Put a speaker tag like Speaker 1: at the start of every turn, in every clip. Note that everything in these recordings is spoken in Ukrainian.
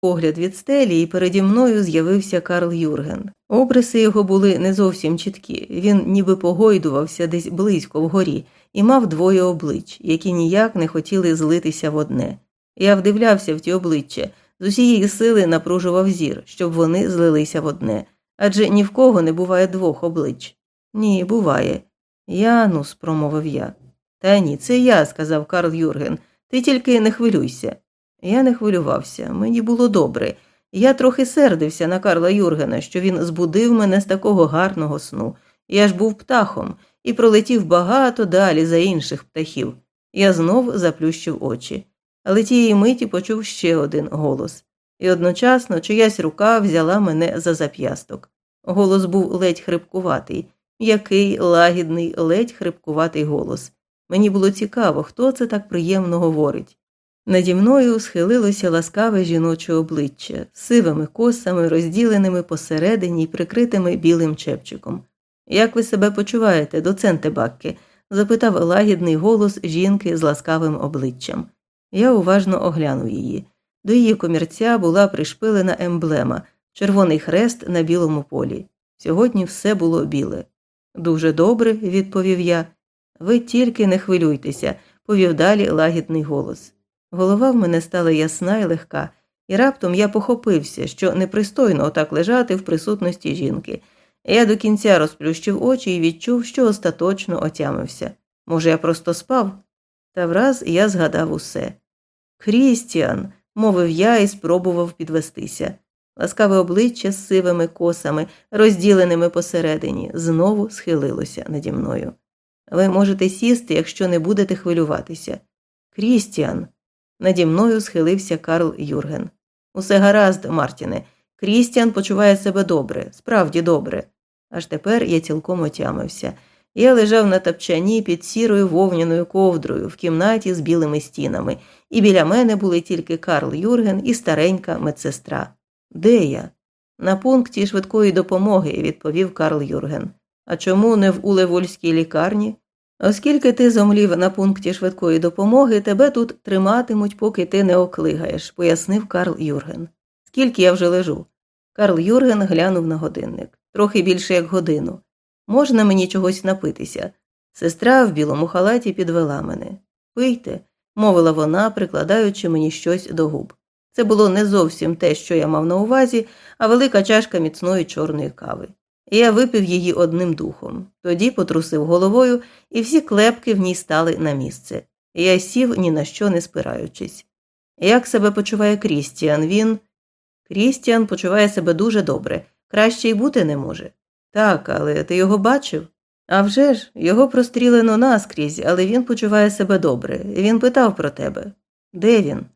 Speaker 1: погляд від стелі, і переді мною з'явився Карл Юрген. Обриси його були не зовсім чіткі, він ніби погойдувався десь близько вгорі і мав двоє облич, які ніяк не хотіли злитися в одне. Я вдивлявся в ті обличчя, з усієї сили напружував зір, щоб вони злилися в одне. Адже ні в кого не буває двох облич. Ні, буває. Янус, промовив я. Та ні, це я, сказав Карл Юрген. Ти тільки не хвилюйся. Я не хвилювався, мені було добре. Я трохи сердився на Карла Юргена, що він збудив мене з такого гарного сну. Я ж був птахом і пролетів багато далі за інших птахів. Я знов заплющив очі. Але тієї миті почув ще один голос, і одночасно чиясь рука взяла мене за зап'ясток. Голос був ледь хрипкуватий, м'який, лагідний, ледь хрипкуватий голос. Мені було цікаво, хто це так приємно говорить. Наді мною схилилося ласкаве жіноче обличчя з сивими косами, розділеними посередині й прикритими білим чепчиком. Як ви себе почуваєте, доценте Бакке? запитав лагідний голос жінки з ласкавим обличчям. Я уважно оглянув її. До її комірця була пришпилена емблема, червоний хрест на білому полі. Сьогодні все було біле. Дуже добре, відповів я. Ви тільки не хвилюйтеся, повів далі лагідний голос. Голова в мене стала ясна і легка, і раптом я похопився, що непристойно отак лежати в присутності жінки. Я до кінця розплющив очі і відчув, що остаточно отямився. Може, я просто спав? Та враз я згадав усе. Крістіан, мовив я і спробував підвестися. Ласкаве обличчя з сивими косами, розділеними посередині, знову схилилося наді мною. Ви можете сісти, якщо не будете хвилюватися. Крістіан. Наді мною схилився Карл Юрген. Усе гаразд, Мартіне. Крістіан почуває себе добре, справді добре. Аж тепер я цілком отямився. Я лежав на тапчані під сірою вовняною ковдрою в кімнаті з білими стінами, і біля мене були тільки Карл Юрген і старенька медсестра. Де я? На пункті швидкої допомоги, відповів Карл Юрген. А чому не в Улевольській лікарні? Оскільки ти зомлів на пункті швидкої допомоги, тебе тут триматимуть, поки ти не оклигаєш, пояснив Карл Юрген. Скільки я вже лежу? Карл Юрген глянув на годинник трохи більше як годину. Можна мені чогось напитися? Сестра в білому халаті підвела мене. Пийте, мовила вона, прикладаючи мені щось до губ. Це було не зовсім те, що я мав на увазі, а велика чашка міцної чорної кави. Я випив її одним духом, тоді потрусив головою, і всі клепки в ній стали на місце. Я сів ні на що не спираючись. Як себе почуває Крістіан? Він. Крістіан почуває себе дуже добре, краще й бути не може. Так, але ти його бачив? «А вже ж, його прострілено наскрізь, але він почуває себе добре. Він питав про тебе. Де він?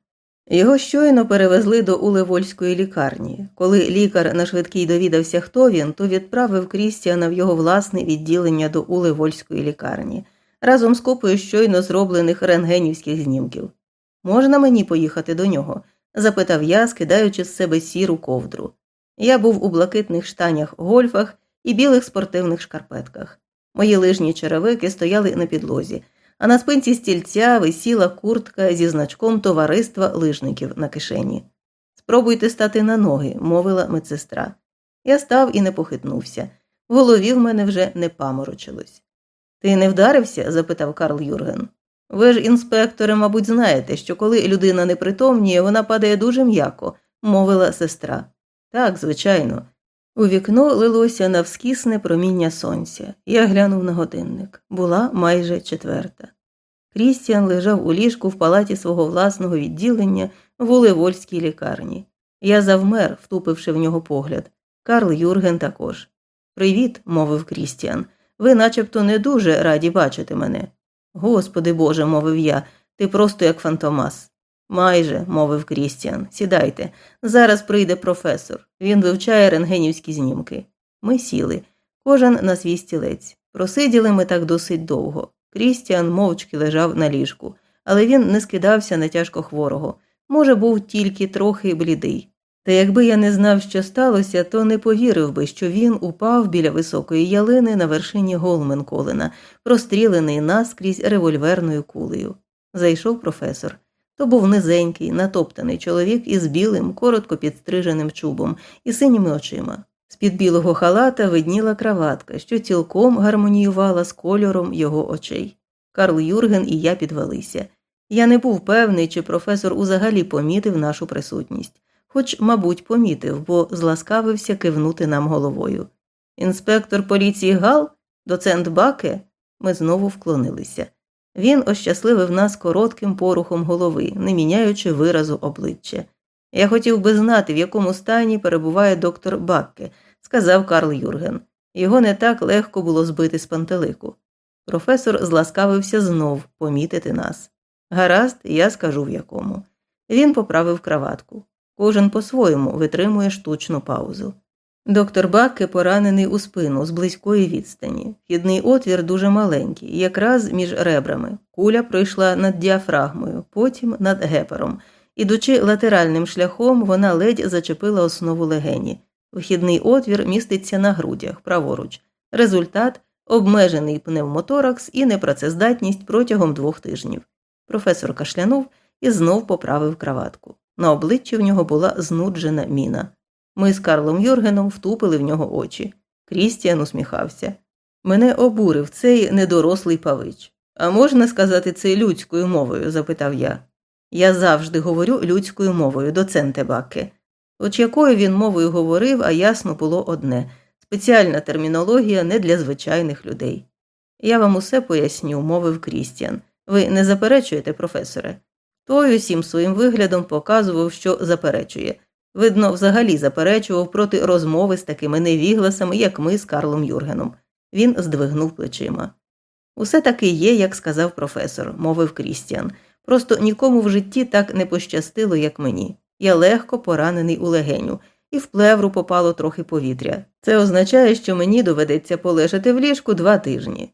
Speaker 1: Його щойно перевезли до Улевольської лікарні. Коли лікар на швидкій довідався, хто він, то відправив Крістіана в його власне відділення до Улевольської лікарні разом з купою щойно зроблених рентгенівських знімків. Можна мені поїхати до нього? запитав я, скидаючи з себе сіру ковдру. Я був у блакитних штанях гольфах і білих спортивних шкарпетках. Мої лижні черевики стояли на підлозі, а на спинці стільця висіла куртка зі значком товариства лижників на кишені. Спробуйте стати на ноги, мовила медсестра. Я став і не похитнувся. В голові в мене вже не паморочилось. Ти не вдарився? запитав Карл Юрген. Ви ж, інспектори, мабуть, знаєте, що коли людина не притомніє, вона падає дуже м'яко, мовила сестра. Так, звичайно. У вікно лилося навскісне проміння сонця. Я глянув на годинник. Була майже четверта. Крістіан лежав у ліжку в палаті свого власного відділення в Улевольській лікарні. Я завмер, втупивши в нього погляд. Карл Юрген також. Привіт, мовив Крістіан. Ви начебто не дуже раді бачити мене. Господи Боже, мовив я, ти просто як фантомас. Майже, мовив Крістіан, сідайте. Зараз прийде професор. Він вивчає рентгенівські знімки. Ми сіли, кожен на свій стілець. Просиділи ми так досить довго. Крістіан мовчки лежав на ліжку, але він не скидався на тяжко хворого. Може, був тільки трохи блідий. Та якби я не знав, що сталося, то не повірив би, що він упав біля високої ялини на вершині Голменколена, прострілений наскрізь револьверною кулею. Зайшов професор. То був низенький, натоптаний чоловік із білим, коротко підстриженим чубом і синіми очима. З під білого халата видніла краватка, що цілком гармоніювала з кольором його очей. Карл Юрген і я підвелися. Я не був певний, чи професор узагалі помітив нашу присутність, хоч, мабуть, помітив, бо зласкавився кивнути нам головою. Інспектор поліції Гал, доцент Баке, ми знову вклонилися. Він ощасливив нас коротким порухом голови, не міняючи виразу обличчя. Я хотів би знати, в якому стані перебуває доктор Бакке, сказав Карл Юрген. Його не так легко було збити з пантелику. Професор зласкавився знов помітити нас. Гаразд, я скажу в якому. Він поправив краватку. Кожен по-своєму витримує штучну паузу. Доктор Бакке поранений у спину з близької відстані. Вхідний отвір дуже маленький, якраз між ребрами. Куля пройшла над діафрагмою, потім над гепером. Ідучи латеральним шляхом, вона ледь зачепила основу легені. Вхідний отвір міститься на грудях, праворуч. Результат обмежений пневмоторакс і непрацездатність протягом двох тижнів. Професор кашлянув і знов поправив краватку. На обличчі в нього була знуджена міна. Ми з Карлом Юргеном втупили в нього очі. Крістіан усміхався. Мене обурив цей недорослий павич. А можна сказати це людською мовою? запитав я. Я завжди говорю людською мовою, доценте Бакке. Хоч якою він мовою говорив, а ясно було одне спеціальна термінологія не для звичайних людей. Я вам усе поясню, мовив Крістіан. Ви не заперечуєте, професоре? Той усім своїм виглядом показував, що заперечує. Видно, взагалі заперечував проти розмови з такими невігласами, як ми з Карлом Юргеном. Він здвигнув плечима. Усе таки є, як сказав професор, мовив Крістіан. Просто нікому в житті так не пощастило, як мені. Я легко поранений у легеню, і в плевру попало трохи повітря. Це означає, що мені доведеться полежати в ліжку два тижні.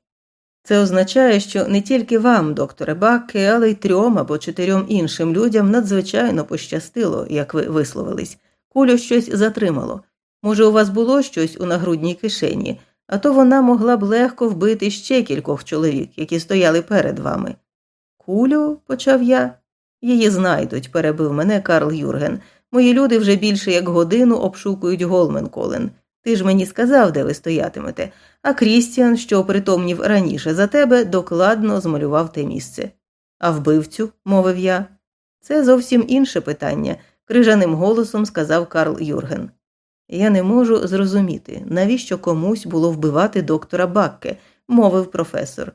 Speaker 1: Це означає, що не тільки вам, докторе Бакке, але й трьом або чотирьом іншим людям надзвичайно пощастило, як ви висловились. Кулю щось затримало. Може, у вас було щось у нагрудній кишені, а то вона могла б легко вбити ще кількох чоловік, які стояли перед вами. Кулю, почав я. Її знайдуть, перебив мене Карл Юрген. Мої люди вже більше як годину обшукують Голменколен. Ти ж мені сказав, де ви стоятимете, а Крістіан, що притомнів раніше за тебе, докладно змалював те місце. А вбивцю, мовив я. Це зовсім інше питання, крижаним голосом сказав Карл Юрген. Я не можу зрозуміти, навіщо комусь було вбивати доктора Бакке, мовив професор.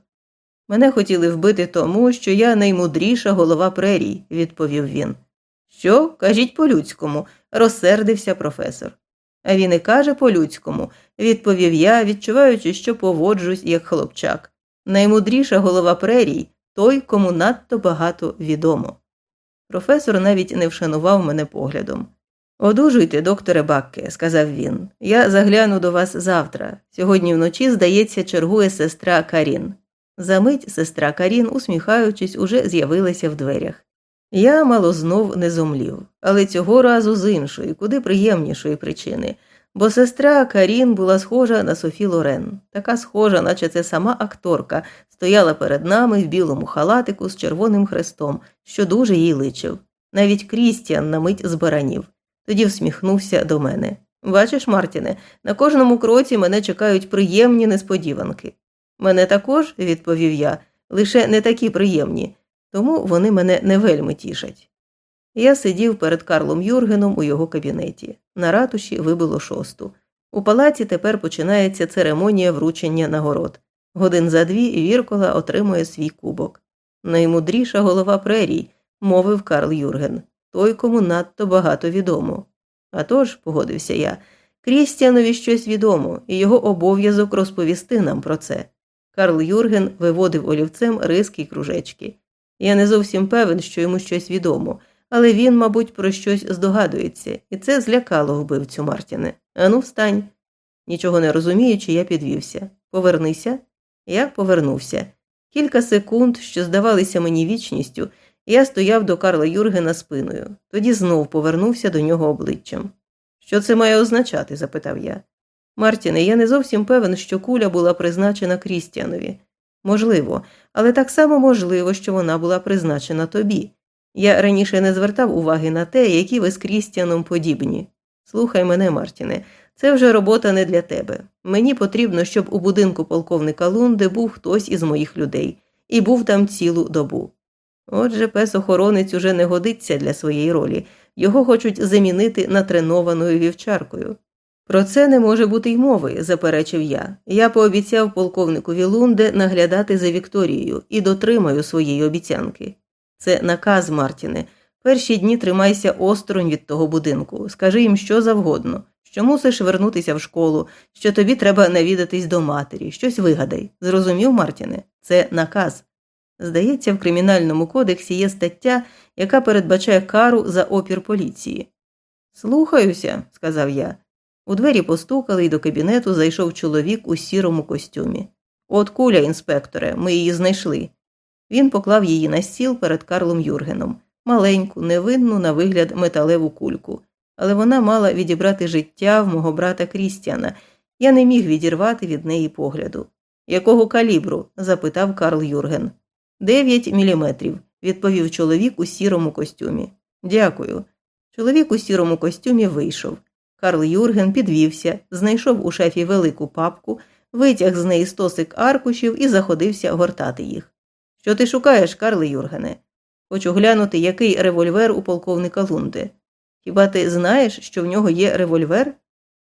Speaker 1: Мене хотіли вбити тому, що я наймудріша голова прерій, відповів він. Що, кажіть по людському, розсердився професор. А він і каже по-людському, відповів я, відчуваючи, що поводжусь як хлопчак. Наймудріша голова прерій той, кому надто багато відомо. Професор навіть не вшанував мене поглядом. Одужуйте, докторе Бакке, сказав він. Я загляну до вас завтра. Сьогодні вночі, здається, чергує сестра Карін. Замить сестра Карін, усміхаючись, уже з'явилася в дверях. Я мало знов не зомлів, але цього разу з іншої, куди приємнішої причини, бо сестра Карін була схожа на Софі Лорен, така схожа, наче це сама акторка, стояла перед нами в білому халатику з червоним хрестом, що дуже їй личив. Навіть Крістіан на мить збаранів. Тоді всміхнувся до мене. Бачиш, Мартіне, на кожному кроці мене чекають приємні несподіванки. Мене також, відповів я, лише не такі приємні тому вони мене не вельми тішать. Я сидів перед Карлом Юргеном у його кабінеті. На ратуші вибило шосту. У палаці тепер починається церемонія вручення нагород. Годин за дві Віркола отримує свій кубок. Наймудріша голова прерій, мовив Карл Юрген, той, кому надто багато відомо. А тож, погодився я, Крістіанові щось відомо, і його обов'язок розповісти нам про це. Карл Юрген виводив олівцем риски й кружечки. Я не зовсім певен, що йому щось відомо, але він, мабуть, про щось здогадується, і це злякало вбивцю Мартіне. Ану, встань. Нічого не розуміючи, я підвівся. Повернися. Я повернувся. Кілька секунд, що здавалися мені вічністю, я стояв до Карла Юргена спиною, тоді знов повернувся до нього обличчям. Що це має означати? запитав я. Мартіне, я не зовсім певен, що куля була призначена Крістіанові. Можливо, але так само можливо, що вона була призначена тобі. Я раніше не звертав уваги на те, які ви з Крістіаном подібні. Слухай мене, Мартіне, це вже робота не для тебе. Мені потрібно, щоб у будинку полковника Лунди був хтось із моїх людей, і був там цілу добу. Отже, пес охоронець уже не годиться для своєї ролі, його хочуть замінити натренованою вівчаркою. Про це не може бути й мови, заперечив я. Я пообіцяв полковникові Лунде наглядати за Вікторією і дотримаю своєї обіцянки. Це наказ, Мартіне. Перші дні тримайся осторонь від того будинку, скажи їм що завгодно, що мусиш вернутися в школу, що тобі треба навідатись до матері, щось вигадай. Зрозумів, Мартіне? Це наказ. Здається, в кримінальному кодексі є стаття, яка передбачає кару за опір поліції. Слухаюся, сказав я. У двері постукали і до кабінету зайшов чоловік у сірому костюмі. От куля, інспекторе, ми її знайшли. Він поклав її на стіл перед Карлом Юргеном, маленьку, невинну на вигляд металеву кульку, але вона мала відібрати життя в мого брата Крістіана. Я не міг відірвати від неї погляду. Якого калібру? запитав Карл Юрген. Дев'ять міліметрів, відповів чоловік у сірому костюмі. Дякую. Чоловік у сірому костюмі вийшов. Карл Юрген підвівся, знайшов у шефі велику папку, витяг з неї стосик аркушів і заходився гортати їх. Що ти шукаєш, Карле Юргене? Хочу глянути, який револьвер у полковника Лунде. Хіба ти знаєш, що в нього є револьвер?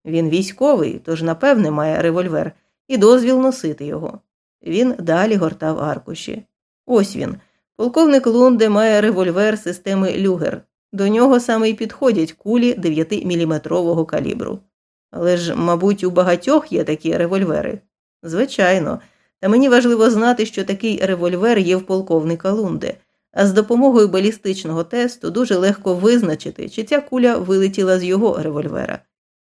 Speaker 1: Він військовий, тож, напевне, має револьвер, і дозвіл носити його. Він далі гортав аркуші. Ось він. Полковник Лунде має револьвер системи Люгер. До нього саме й підходять кулі 9-міліметрового калібру. Але ж, мабуть, у багатьох є такі револьвери. Звичайно, та мені важливо знати, що такий револьвер є в полковника Лунде, а з допомогою балістичного тесту дуже легко визначити, чи ця куля вилетіла з його револьвера.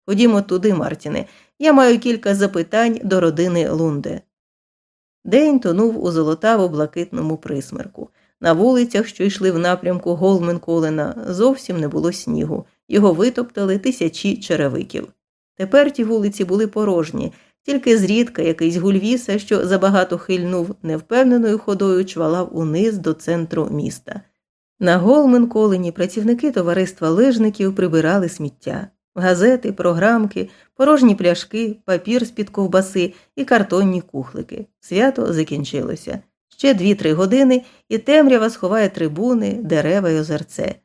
Speaker 1: Ходімо туди, Мартіне, я маю кілька запитань до родини Лунде. День тонув у золотаво блакитному присмерку. На вулицях, що йшли в напрямку Голменколена, зовсім не було снігу, його витоптали тисячі черевиків. Тепер ті вулиці були порожні, тільки зрідка якийсь гульвіса, що забагато хильнув, невпевненою ходою чвалав униз до центру міста. На Голменколені працівники товариства лижників прибирали сміття. Газети, програмки, порожні пляшки, папір з під ковбаси і картонні кухлики. Свято закінчилося. Ще дві-три години, і темрява сховає трибуни, дерева й озерце.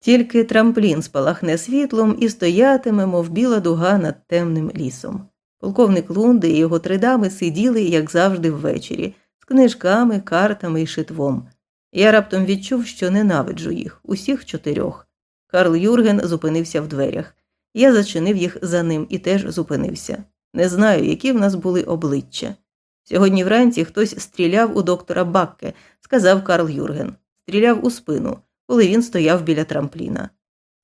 Speaker 1: Тільки трамплін спалахне світлом і стоятиме, мов біла дуга над темним лісом. Полковник Лунди і його три дами сиділи, як завжди, ввечері, з книжками, картами і шитвом. Я раптом відчув, що ненавиджу їх, усіх чотирьох. Карл Юрген зупинився в дверях. Я зачинив їх за ним і теж зупинився. Не знаю, які в нас були обличчя. Сьогодні вранці хтось стріляв у доктора Бакке, сказав Карл Юрген. Стріляв у спину, коли він стояв біля трампліна.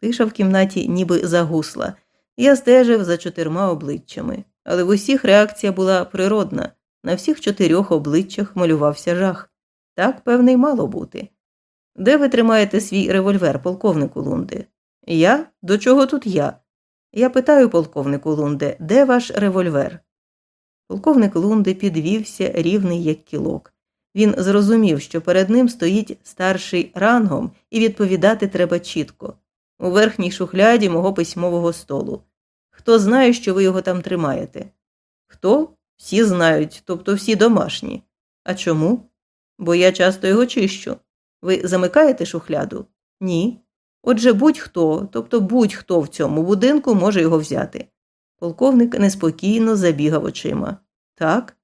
Speaker 1: Тиша в кімнаті ніби загусла. Я стежив за чотирма обличчями, але в усіх реакція була природна. На всіх чотирьох обличчях малювався жах. Так, певне, й мало бути. Де ви тримаєте свій револьвер, полковнику Лунде? Я? До чого тут я? Я питаю полковнику Лунде, де ваш револьвер? Полковник Лунде підвівся рівний, як кілок. Він зрозумів, що перед ним стоїть старший рангом, і відповідати треба чітко. У верхній шухляді мого письмового столу. Хто знає, що ви його там тримаєте? Хто? Всі знають, тобто всі домашні. А чому? Бо я часто його чищу. Ви замикаєте шухляду? Ні. Отже, будь-хто, тобто будь-хто в цьому будинку може його взяти. Полковник неспокійно забігав очима. Так?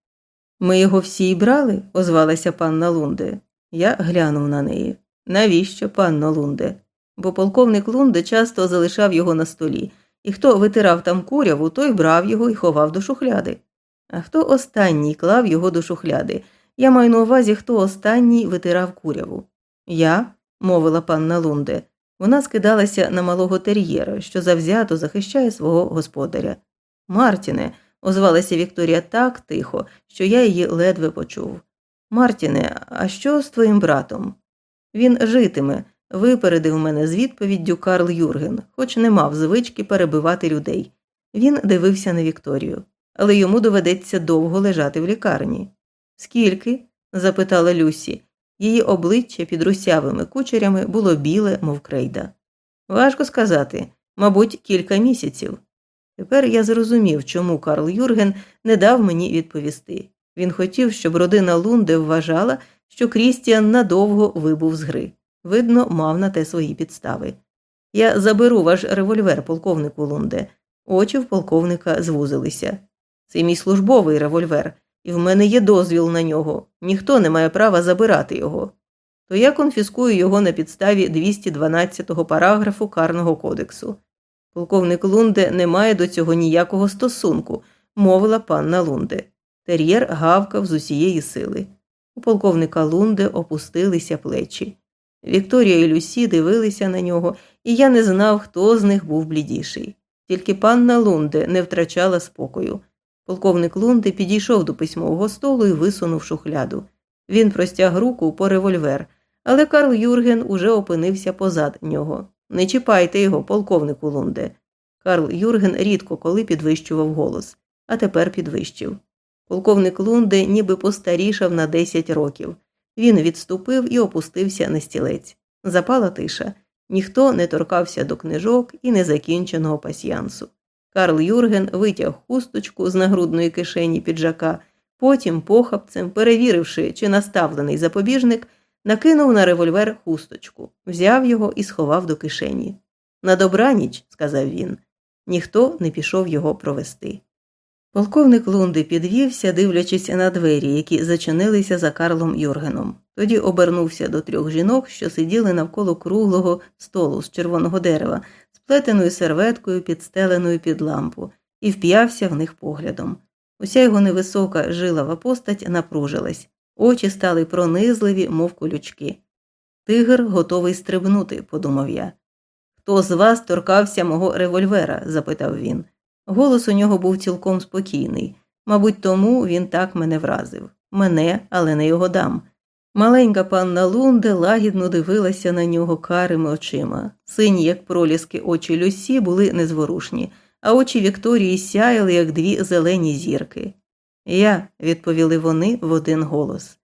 Speaker 1: Ми його всі й брали, озвалася панна Лунде. Я глянув на неї. Навіщо, панно Лунде? Бо полковник Лунде часто залишав його на столі, і хто витирав там куряву, той брав його і ховав до шухляди. А хто останній клав його до шухляди? Я маю на увазі, хто останній витирав куряву. Я, мовила панна Лунде, вона скидалася на малого тер'єра, що завзято захищає свого господаря. Мартіне, озвалася Вікторія так тихо, що я її ледве почув. Мартіне, а що з твоїм братом? Він житиме, випередив мене з відповіддю Карл Юрген, хоч не мав звички перебивати людей. Він дивився на Вікторію, але йому доведеться довго лежати в лікарні. Скільки? запитала Люсі. Її обличчя під русявими кучерями було біле, мов крейда. Важко сказати, мабуть, кілька місяців. Тепер я зрозумів, чому Карл Юрген не дав мені відповісти. Він хотів, щоб родина Лунде вважала, що Крістіан надовго вибув з гри. Видно, мав на те свої підстави. Я заберу ваш револьвер, полковнику Лунде. Очі в полковника звузилися. Це мій службовий револьвер, і в мене є дозвіл на нього. Ніхто не має права забирати його. То я конфіскую його на підставі 212-го параграфу Карного кодексу. Полковник Лунде не має до цього ніякого стосунку, мовила панна Лунде. Тер'єр гавкав з усієї сили. У полковника Лунде опустилися плечі. Вікторія і Люсі дивилися на нього, і я не знав, хто з них був блідіший. Тільки панна Лунде не втрачала спокою. Полковник Лунде підійшов до письмового столу і висунув шухляду. Він простяг руку по револьвер, але Карл Юрген уже опинився позад нього. Не чіпайте його, полковнику Лунде. Карл Юрген рідко коли підвищував голос, а тепер підвищив. Полковник Лунде ніби постарішав на 10 років. Він відступив і опустився на стілець. Запала тиша. Ніхто не торкався до книжок і незакінченого пасьянсу. Карл Юрген витяг хусточку з нагрудної кишені піджака, потім, похапцем, перевіривши, чи наставлений запобіжник, накинув на револьвер хусточку, взяв його і сховав до кишені. На добраніч, сказав він, ніхто не пішов його провести. Полковник Лунди підвівся, дивлячись на двері, які зачинилися за Карлом Юргеном. Тоді обернувся до трьох жінок, що сиділи навколо круглого столу з червоного дерева, сплетеною серветкою, підстеленою під лампу, і вп'явся в них поглядом. Уся його невисока жилава постать напружилась, очі стали пронизливі, мов колючки. Тигр готовий стрибнути, подумав я. Хто з вас торкався мого револьвера? запитав він. Голос у нього був цілком спокійний. Мабуть, тому він так мене вразив. Мене, але не його дам. Маленька панна Лунде лагідно дивилася на нього карими очима. Сині, як проліски очі Люсі, були незворушні, а очі Вікторії сяяли, як дві зелені зірки. Я, відповіли вони в один голос.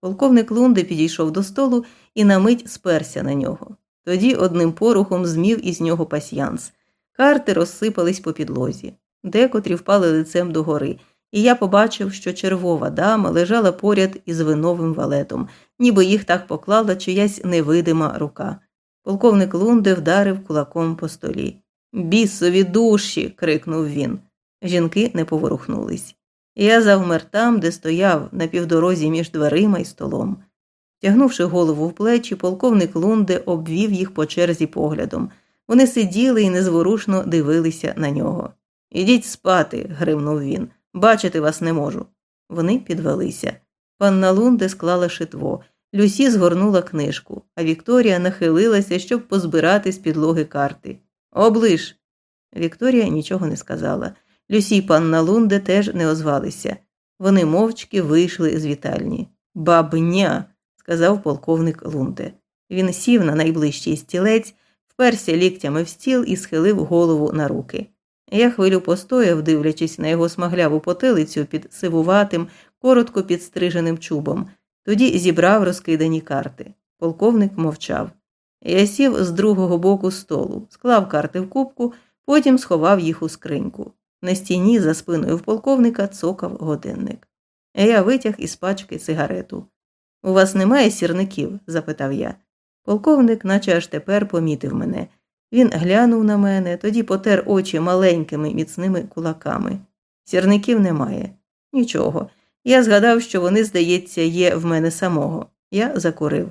Speaker 1: Полковник Лунде підійшов до столу і на мить сперся на нього. Тоді одним порухом змів із нього пасьянс. Карти розсипались по підлозі, декотрі впали лицем догори, і я побачив, що червова дама лежала поряд із виновим валетом, ніби їх так поклала чиясь невидима рука. Полковник Лунде вдарив кулаком по столі. Бісові душі. крикнув він. Жінки не поворухнулись. Я завмер там, де стояв, на півдорозі між дверима і столом. Тягнувши голову в плечі, полковник Лунде обвів їх по черзі поглядом. Вони сиділи і незворушно дивилися на нього. Ідіть спати, гримнув він. Бачити вас не можу. Вони підвелися. Панна Лунде склала шитво. Люсі згорнула книжку, а Вікторія нахилилася, щоб позбирати з підлоги карти. Оближ. Вікторія нічого не сказала. Люсі і панна Лунде теж не озвалися. Вони мовчки вийшли з вітальні. Бабня, сказав полковник Лунде. Він сів на найближчий стілець вперся ліктями в стіл і схилив голову на руки. Я хвилю постояв, дивлячись на його смагляву потилицю під сивуватим, коротко підстриженим чубом, тоді зібрав розкидані карти. Полковник мовчав. Я сів з другого боку столу, склав карти в кубку, потім сховав їх у скриньку. На стіні за спиною в полковника цокав годинник. Я витяг із пачки сигарету. У вас немає сірників? запитав я. Полковник, наче аж тепер помітив мене. Він глянув на мене, тоді потер очі маленькими міцними кулаками. Сірників немає. Нічого. Я згадав, що вони, здається, є в мене самого. Я закурив.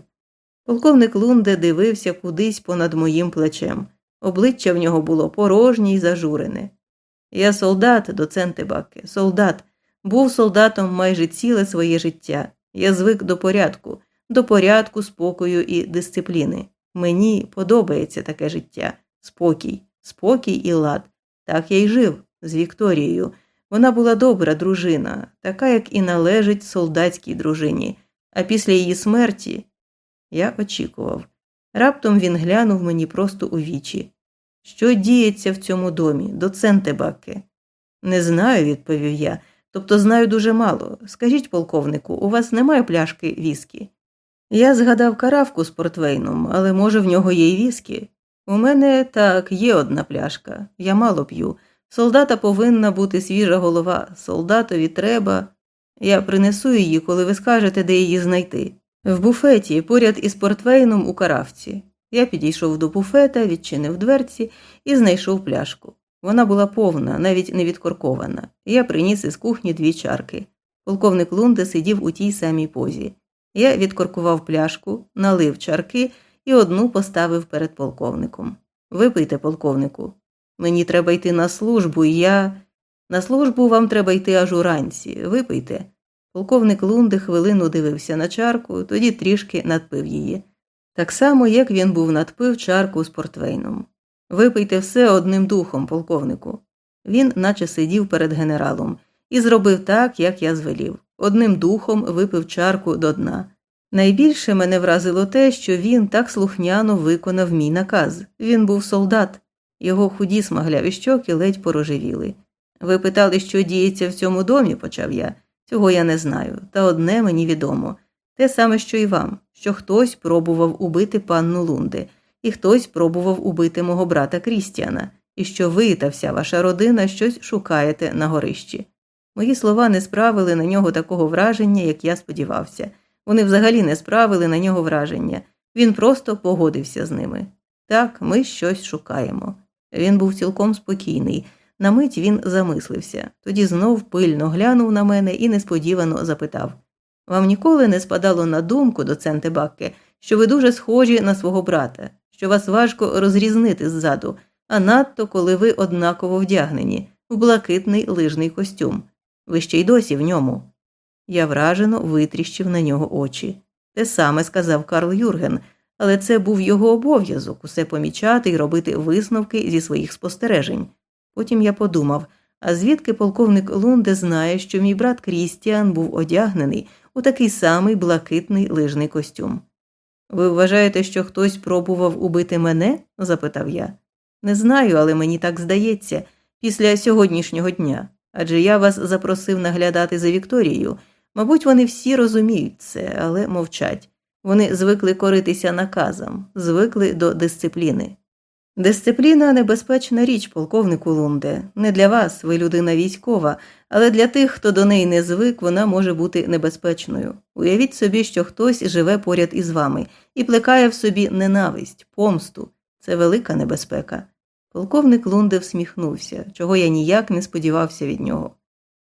Speaker 1: Полковник Лунде дивився кудись понад моїм плечем. Обличчя в нього було порожнє й зажурене. Я солдат, доценте Бакке, солдат, був солдатом майже ціле своє життя. Я звик до порядку до порядку, спокою і дисципліни. Мені подобається таке життя, спокій, спокій і лад. Так я й жив з Вікторією. Вона була добра дружина, така, як і належить солдатській дружині, а після її смерті я очікував. Раптом він глянув мені просто у вічі. Що діється в цьому домі, доценте Бакке? Не знаю, відповів я. Тобто знаю дуже мало. Скажіть, полковнику, у вас немає пляшки віскі? Я згадав каравку з портвейном, але може в нього є й віскі. У мене так є одна пляшка, я мало п'ю. Солдата повинна бути свіжа голова, солдатові треба. Я принесу її, коли ви скажете, де її знайти. В буфеті, поряд із портвейном у каравці. Я підійшов до буфета, відчинив дверці і знайшов пляшку. Вона була повна, навіть не відкоркована. Я приніс із кухні дві чарки. Полковник Лунде сидів у тій самій позі. Я відкоркував пляшку, налив чарки і одну поставив перед полковником. Випийте, полковнику. Мені треба йти на службу, і я. На службу вам треба йти аж уранці. Випийте. Полковник Лунде хвилину дивився на чарку, тоді трішки надпив її. Так само, як він був надпив чарку з портвейном. Випийте все одним духом, полковнику. Він наче сидів перед генералом, і зробив так, як я звелів. Одним духом випив чарку до дна. Найбільше мене вразило те, що він так слухняно виконав мій наказ. Він був солдат, його худі смагляві щоки ледь порожевіли. Ви питали, що діється в цьому домі, почав я. Цього я не знаю, та одне мені відомо те саме, що і вам, що хтось пробував убити панну Лунди, і хтось пробував убити мого брата Крістіана, і що ви та вся ваша родина щось шукаєте на горищі. Мої слова не справили на нього такого враження, як я сподівався. Вони взагалі не справили на нього враження. Він просто погодився з ними. Так, ми щось шукаємо. Він був цілком спокійний. На мить він замислився, тоді знов пильно глянув на мене і несподівано запитав Вам ніколи не спадало на думку, доценте Бакке, що ви дуже схожі на свого брата, що вас важко розрізнити ззаду, а надто коли ви однаково вдягнені, в блакитний лижний костюм. Ви ще й досі в ньому. Я вражено витріщив на нього очі. Те саме сказав Карл Юрген, але це був його обов'язок усе помічати і робити висновки зі своїх спостережень. Потім я подумав а звідки полковник Лунде знає, що мій брат Крістіан був одягнений у такий самий блакитний лижний костюм. Ви вважаєте, що хтось пробував убити мене? запитав я. Не знаю, але мені так здається, після сьогоднішнього дня. Адже я вас запросив наглядати за Вікторією. Мабуть, вони всі розуміють це, але мовчать. Вони звикли коритися наказам, звикли до дисципліни. Дисципліна небезпечна річ, полковнику Лунде. Не для вас, ви людина військова, але для тих, хто до неї не звик, вона може бути небезпечною. Уявіть собі, що хтось живе поряд із вами і плекає в собі ненависть, помсту. Це велика небезпека. Полковник Лунде всміхнувся, чого я ніяк не сподівався від нього.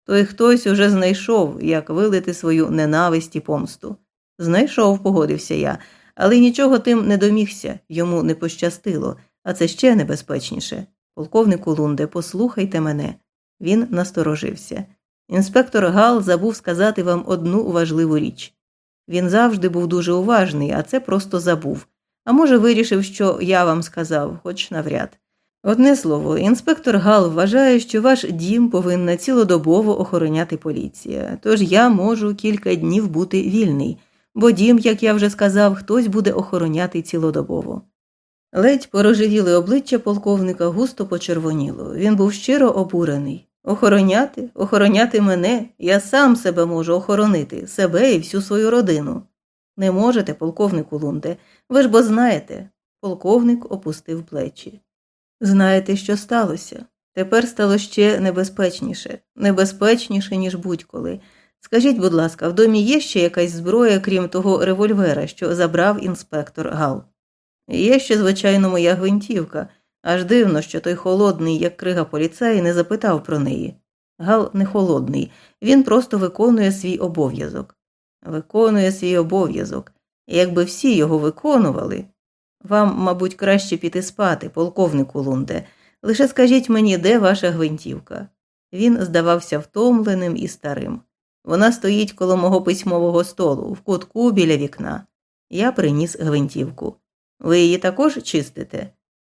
Speaker 1: Той хтось уже знайшов, як вилити свою ненависть і помсту. Знайшов, погодився я, але нічого тим не домігся, йому не пощастило, а це ще небезпечніше. Полковнику Лунде, послухайте мене. Він насторожився. Інспектор Гал забув сказати вам одну важливу річ. Він завжди був дуже уважний, а це просто забув. А може, вирішив, що я вам сказав, хоч навряд. Одне слово, інспектор Гал вважає, що ваш дім повинна цілодобово охороняти поліція, тож я можу кілька днів бути вільний, бо дім, як я вже сказав, хтось буде охороняти цілодобово. Ледь порожевіли обличчя полковника густо почервоніло. Він був щиро обурений. Охороняти, охороняти мене, я сам себе можу охоронити, себе і всю свою родину. Не можете, полковнику Лунде, ви ж бо знаєте. Полковник опустив плечі. Знаєте, що сталося? Тепер стало ще небезпечніше, небезпечніше, ніж будь-коли. Скажіть, будь ласка, в домі є ще якась зброя, крім того револьвера, що забрав інспектор Гал? Є ще, звичайно, моя гвинтівка, аж дивно, що той холодний, як крига поліцей, не запитав про неї. Гал не холодний, він просто виконує свій обов'язок. Виконує свій обов'язок. Якби всі його виконували, вам, мабуть, краще піти спати, полковнику Лунде. Лише скажіть мені, де ваша гвинтівка. Він здавався втомленим і старим. Вона стоїть коло мого письмового столу, в кутку біля вікна. Я приніс гвинтівку. Ви її також чистите?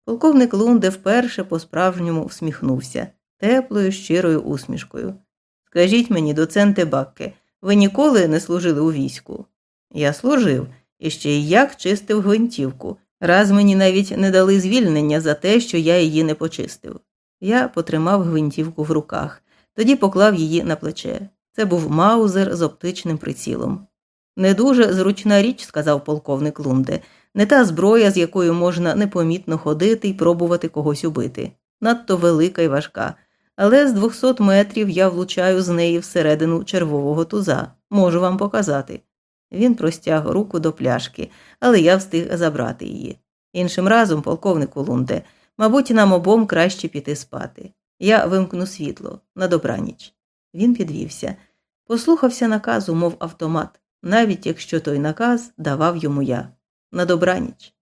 Speaker 1: Полковник Лунде вперше по справжньому всміхнувся теплою, щирою усмішкою. Скажіть мені, доценте Бакке, ви ніколи не служили у війську? Я служив, і ще й як чистив гвинтівку. Раз мені навіть не дали звільнення за те, що я її не почистив. Я потримав гвинтівку в руках, тоді поклав її на плече. Це був маузер з оптичним прицілом. Не дуже зручна річ, сказав полковник Лунде, не та зброя, з якою можна непомітно ходити і пробувати когось убити. Надто велика і важка. Але з 200 метрів я влучаю з неї всередину червового туза. Можу вам показати. Він простяг руку до пляшки, але я встиг забрати її. Іншим разом, полковнику Лунде, мабуть, нам обом краще піти спати. Я вимкну світло на добраніч. Він підвівся, послухався наказу, мов автомат, навіть якщо той наказ давав йому я. На добраніч.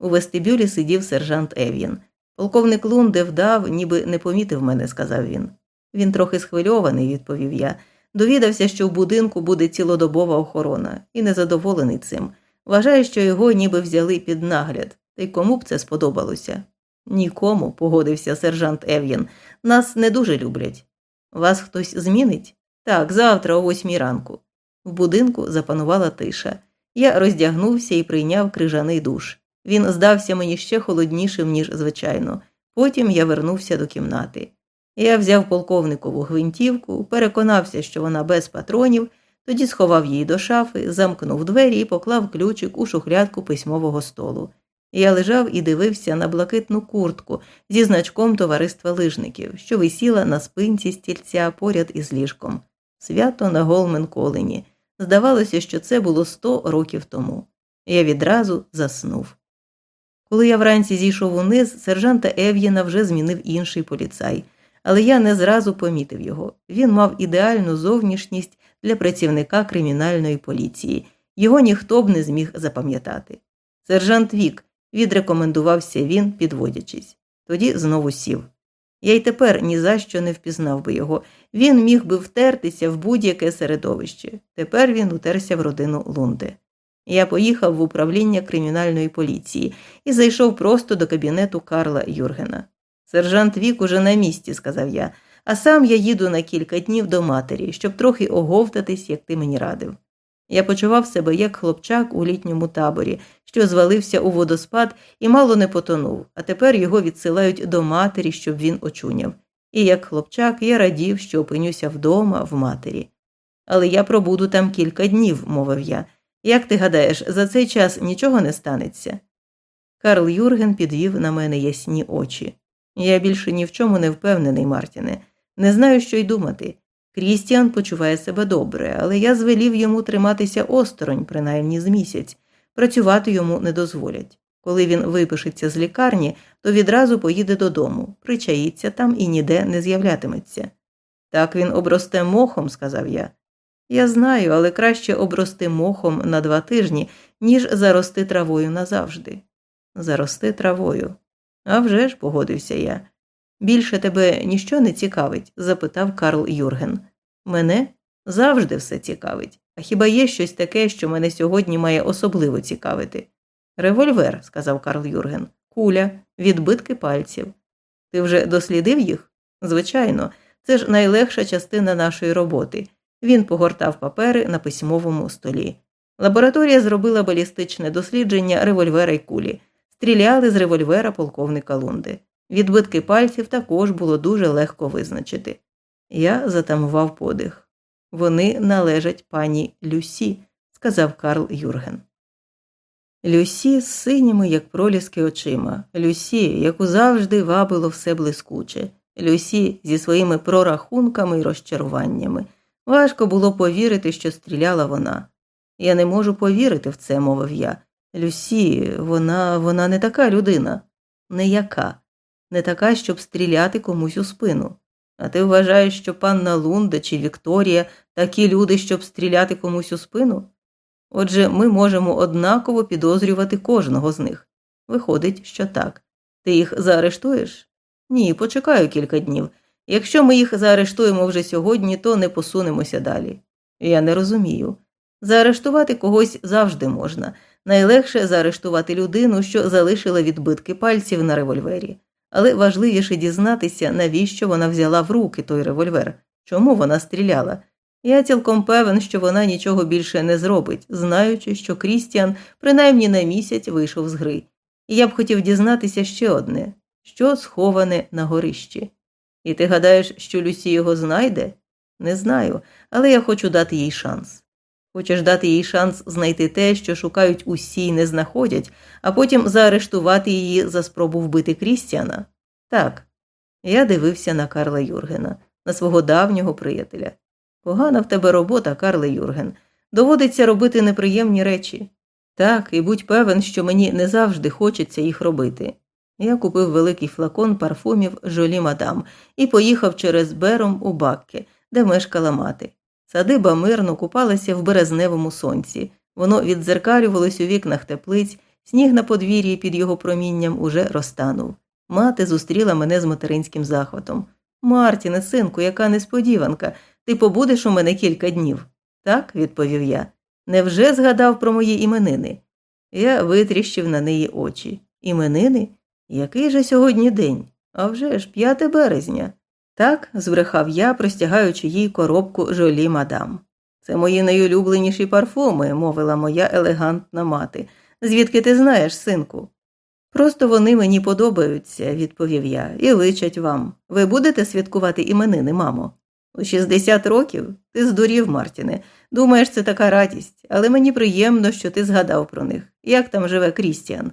Speaker 1: У вестибюлі сидів сержант Ев'єн. Полковник Лунде вдав, ніби не помітив мене, сказав він. Він трохи схвильований, відповів я. Довідався, що в будинку буде цілодобова охорона, і незадоволений цим. Вважає, що його ніби взяли під нагляд, та й кому б це сподобалося. Нікому, погодився сержант Ев'єн. Нас не дуже люблять. Вас хтось змінить? Так, завтра, о восьмій ранку. В будинку запанувала тиша. Я роздягнувся і прийняв крижаний душ. Він здався мені ще холоднішим, ніж звичайно. Потім я вернувся до кімнати. Я взяв полковникову гвинтівку, переконався, що вона без патронів, тоді сховав її до шафи, замкнув двері і поклав ключик у шухлядку письмового столу. Я лежав і дивився на блакитну куртку зі значком товариства лижників, що висіла на спинці стільця поряд із ліжком. Свято на Голменколені. Здавалося, що це було сто років тому. Я відразу заснув. Коли я вранці зійшов униз, сержанта Ев'єна вже змінив інший поліцай, але я не зразу помітив його. Він мав ідеальну зовнішність для працівника кримінальної поліції, його ніхто б не зміг запам'ятати. Сержант Вік, відрекомендувався він, підводячись. Тоді знову сів. Я й тепер ні за що не впізнав би його. Він міг би втертися в будь-яке середовище. Тепер він утерся в родину Лунде. Я поїхав в управління кримінальної поліції і зайшов просто до кабінету Карла Юргена. Сержант Вік уже на місці, сказав я, а сам я їду на кілька днів до матері, щоб трохи оговтатись, як ти мені радив. Я почував себе як хлопчак у літньому таборі, що звалився у водоспад і мало не потонув, а тепер його відсилають до матері, щоб він очуняв. І як хлопчак я радів, що опинюся вдома в матері. Але я пробуду там кілька днів, мовив я. Як ти гадаєш, за цей час нічого не станеться? Карл Юрген підвів на мене ясні очі. Я більше ні в чому не впевнений, Мартіне. Не знаю, що й думати. Крістіан почуває себе добре, але я звелів йому триматися осторонь, принаймні з місяць, працювати йому не дозволять. Коли він випишеться з лікарні, то відразу поїде додому, причаїться там і ніде не з'являтиметься. Так він обросте мохом, сказав я. Я знаю, але краще обрости мохом на два тижні, ніж зарости травою назавжди. Зарости травою. «А вже ж», – погодився я. Більше тебе ніщо не цікавить? запитав Карл Юрген. Мене завжди все цікавить. А хіба є щось таке, що мене сьогодні має особливо цікавити? Револьвер, сказав Карл Юрген, куля, відбитки пальців. Ти вже дослідив їх? Звичайно, це ж найлегша частина нашої роботи. Він погортав папери на письмовому столі. Лабораторія зробила балістичне дослідження револьвера й кулі, стріляли з револьвера полковника Лунде. Відбитки пальців також було дуже легко визначити. Я затамував подих. Вони належать пані Люсі, сказав Карл Юрген. Люсі з синіми, як проліски очима, Люсі, яку завжди вабило все блискуче, Люсі зі своїми прорахунками і розчаруваннями. Важко було повірити, що стріляла вона. Я не можу повірити в це, мовив я. Люсі, вона вона не така людина, не яка, не така, щоб стріляти комусь у спину. А ти вважаєш, що панна Лунда чи Вікторія такі люди, щоб стріляти комусь у спину? Отже, ми можемо однаково підозрювати кожного з них. Виходить, що так. Ти їх заарештуєш? Ні, почекаю кілька днів. Якщо ми їх заарештуємо вже сьогодні, то не посунемося далі. Я не розумію. Заарештувати когось завжди можна. Найлегше заарештувати людину, що залишила відбитки пальців на револьвері. Але важливіше дізнатися, навіщо вона взяла в руки той револьвер, чому вона стріляла. Я цілком певен, що вона нічого більше не зробить, знаючи, що Крістіан принаймні на місяць вийшов з гри. І я б хотів дізнатися ще одне що сховане на горищі. І ти гадаєш, що Люсі його знайде? Не знаю, але я хочу дати їй шанс. Хочеш дати їй шанс знайти те, що шукають усі й не знаходять, а потім заарештувати її за спробу вбити Крістіана? Так. Я дивився на Карла Юргена, на свого давнього приятеля. Погана в тебе робота, Карле Юрген. Доводиться робити неприємні речі. Так, і будь певен, що мені не завжди хочеться їх робити. Я купив великий флакон парфумів Жолі Мадам і поїхав через бером у Бакке, де мешкала мати. Садиба мирно купалася в березневому сонці, воно віддзеркалювалось у вікнах теплиць, сніг на подвір'ї під його промінням уже розтанув. Мати зустріла мене з материнським захватом. Мартіне, синку, яка несподіванка, ти побудеш у мене кілька днів. Так, відповів я. Невже згадав про мої іменини? Я витріщив на неї очі. Іменини? Який же сьогодні день? А вже ж 5 березня. Так, збрехав я, простягаючи їй коробку жолі мадам. Це мої найулюбленіші парфуми, мовила моя елегантна мати. Звідки ти знаєш, синку? Просто вони мені подобаються, відповів я, і личать вам. Ви будете святкувати іменини, мамо? У 60 років ти здурів, Мартіне. Думаєш, це така радість, але мені приємно, що ти згадав про них. Як там живе Крістіан?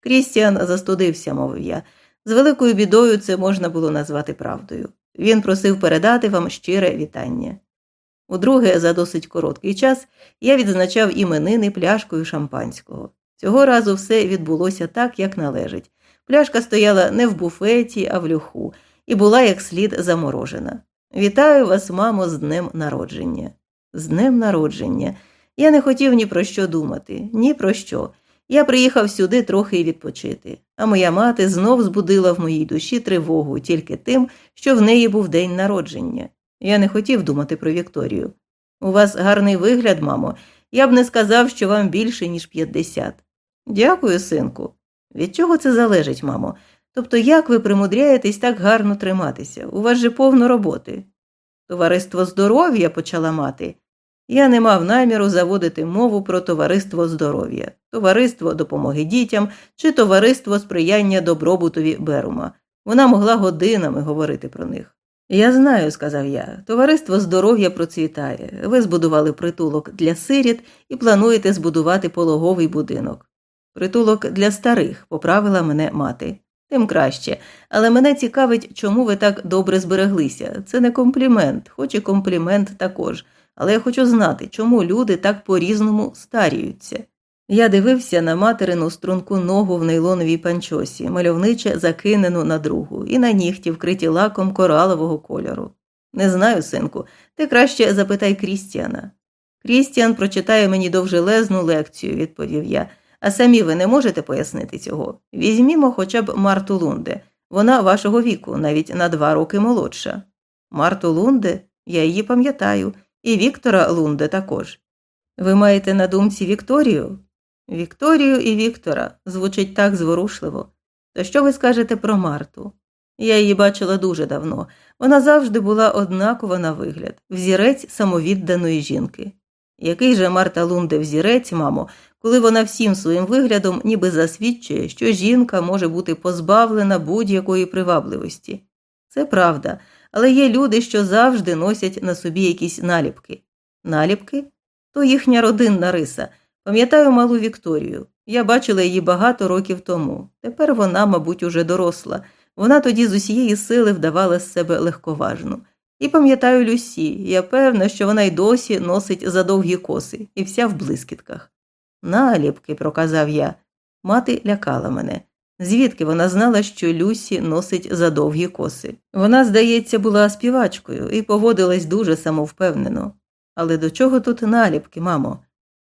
Speaker 1: Крістіан застудився, мовив я. З великою бідою це можна було назвати правдою. Він просив передати вам щире вітання. Удруге, за досить короткий час я відзначав іменини пляшкою шампанського. Цього разу все відбулося так, як належить. Пляшка стояла не в буфеті, а в люху, і була як слід заморожена. Вітаю вас, мамо, з днем народження. З днем народження. Я не хотів ні про що думати, ні про що. Я приїхав сюди трохи відпочити, а моя мати знов збудила в моїй душі тривогу тільки тим, що в неї був день народження. Я не хотів думати про Вікторію. У вас гарний вигляд, мамо. Я б не сказав, що вам більше, ніж 50. Дякую, синку. Від чого це залежить, мамо? Тобто, як ви примудряєтесь так гарно триматися? У вас же повно роботи. Товариство здоров'я почала мати. Я не мав наміру заводити мову про товариство здоров'я, товариство допомоги дітям чи товариство сприяння добробутові Берума. Вона могла годинами говорити про них. Я знаю, сказав я, товариство здоров'я процвітає. Ви збудували притулок для сиріт і плануєте збудувати пологовий будинок. Притулок для старих, поправила мене мати. Тим краще, але мене цікавить, чому ви так добре збереглися. Це не комплімент, хоч і комплімент також, але я хочу знати, чому люди так по різному старіються. Я дивився на материну струнку ногу в нейлоновій панчосі, мальовниче закинену на другу, і на нігті, вкриті лаком коралового кольору. Не знаю, синку, ти краще запитай Крістіана. Крістіан прочитає мені довжелезну лекцію, відповів я. А самі ви не можете пояснити цього. Візьмімо хоча б Марту Лунде. Вона вашого віку, навіть на два роки молодша. Марту Лунде, я її пам'ятаю, і Віктора Лунде також. Ви маєте на думці Вікторію? Вікторію і Віктора звучить так зворушливо. То що ви скажете про Марту? Я її бачила дуже давно. Вона завжди була однакова на вигляд, взірець самовідданої жінки. Який же Марта Лунде взірець, мамо, коли вона всім своїм виглядом ніби засвідчує, що жінка може бути позбавлена будь-якої привабливості. Це правда, але є люди, що завжди носять на собі якісь наліпки. Наліпки? То їхня родинна риса. Пам'ятаю малу Вікторію. Я бачила її багато років тому. Тепер вона, мабуть, уже доросла. Вона тоді з усієї сили вдавала з себе легковажну. І пам'ятаю Люсі, я певна, що вона й досі носить задовгі коси і вся в блискітках. Наліпки, проказав я. Мати лякала мене. Звідки вона знала, що Люсі носить задовгі коси? Вона, здається, була співачкою і поводилась дуже самовпевнено. Але до чого тут наліпки, мамо?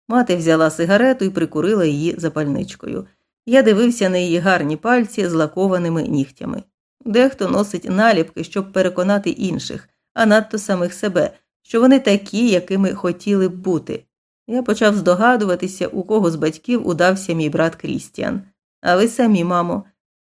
Speaker 1: Мати взяла сигарету і прикурила її запальничкою. Я дивився на її гарні пальці з лакованими нігтями. Дехто носить наліпки, щоб переконати інших, а надто самих себе, що вони такі, якими хотіли б бути. Я почав здогадуватися, у кого з батьків удався мій брат Крістіан. А ви самі, мамо,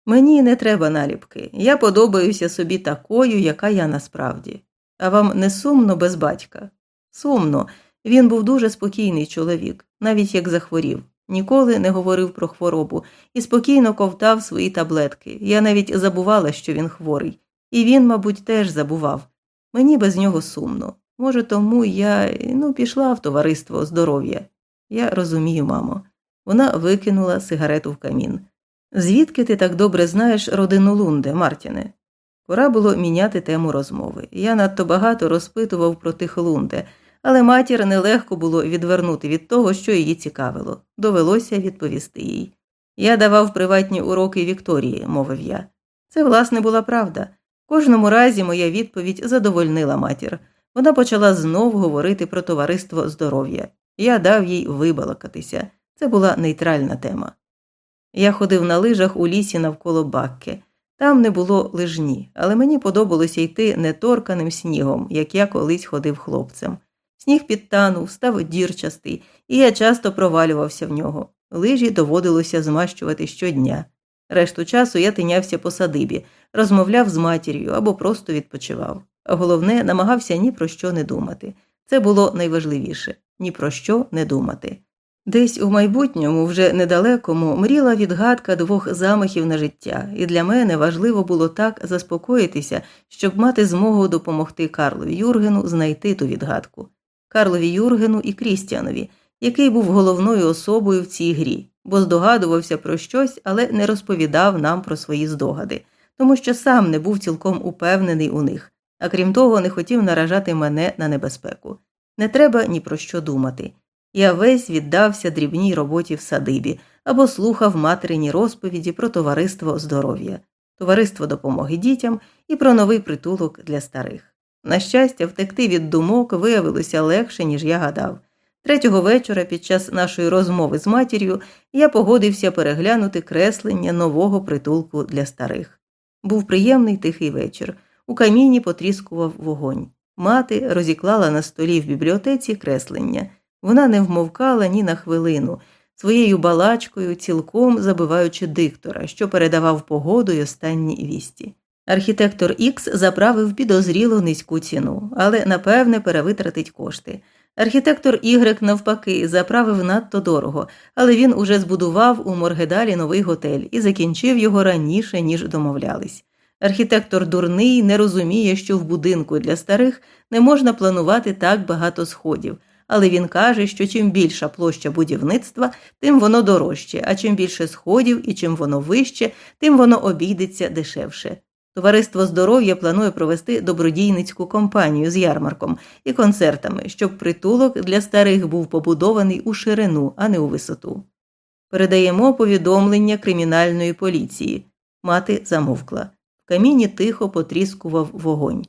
Speaker 1: мені не треба наліпки. Я подобаюся собі такою, яка я насправді. А вам не сумно без батька? Сумно. Він був дуже спокійний чоловік, навіть як захворів. Ніколи не говорив про хворобу і спокійно ковтав свої таблетки. Я навіть забувала, що він хворий. І він, мабуть, теж забував. Мені без нього сумно. Може, тому я ну, пішла в товариство здоров'я. Я розумію, мамо. Вона викинула сигарету в камін. Звідки ти так добре знаєш родину Лунде, Мартіне? Пора було міняти тему розмови. Я надто багато розпитував про тих Лунде, але матір нелегко було відвернути від того, що її цікавило. Довелося відповісти їй. Я давав приватні уроки Вікторії, мовив я. Це, власне, була правда. В кожному разі моя відповідь задовольнила матір. Вона почала знов говорити про товариство здоров'я. Я дав їй вибалакатися. Це була нейтральна тема. Я ходив на лижах у лісі навколо бакки. Там не було лижні, але мені подобалося йти неторканим снігом, як я колись ходив хлопцем. Сніг підтанув, став дірчастий, і я часто провалювався в нього. Лижі доводилося змащувати щодня. Решту часу я тинявся по садибі, розмовляв з матір'ю або просто відпочивав. Головне, намагався ні про що не думати. Це було найважливіше ні про що не думати. Десь у майбутньому, вже недалекому, мріла відгадка двох замахів на життя, і для мене важливо було так заспокоїтися, щоб мати змогу допомогти Карлові Юргену знайти ту відгадку. Карлові Юргену і Крістіанові, який був головною особою в цій грі, бо здогадувався про щось, але не розповідав нам про свої здогади, тому що сам не був цілком упевнений у них, а крім того, не хотів наражати мене на небезпеку. Не треба ні про що думати. Я весь віддався дрібній роботі в садибі або слухав материні розповіді про товариство здоров'я, товариство допомоги дітям і про новий притулок для старих. На щастя, втекти від думок виявилося легше, ніж я гадав. Третього вечора, під час нашої розмови з матір'ю, я погодився переглянути креслення нового притулку для старих. Був приємний тихий вечір. У каміні потріскував вогонь. Мати розіклала на столі в бібліотеці креслення. Вона не вмовкала ні на хвилину, своєю балачкою, цілком забиваючи диктора, що передавав погоду й останні вісті. Архітектор Ікс заправив підозріло низьку ціну, але напевне перевитратить кошти. Архітектор Y, навпаки, заправив надто дорого, але він уже збудував у Моргедалі новий готель і закінчив його раніше, ніж домовлялись. Архітектор дурний не розуміє, що в будинку для старих не можна планувати так багато сходів, але він каже, що чим більша площа будівництва, тим воно дорожче, а чим більше сходів і чим воно вище, тим воно обійдеться дешевше. Товариство здоров'я планує провести добродійницьку кампанію з ярмарком і концертами, щоб притулок для старих був побудований у ширину, а не у висоту. Передаємо повідомлення кримінальної поліції. Мати замовкла. В каміні тихо потріскував вогонь.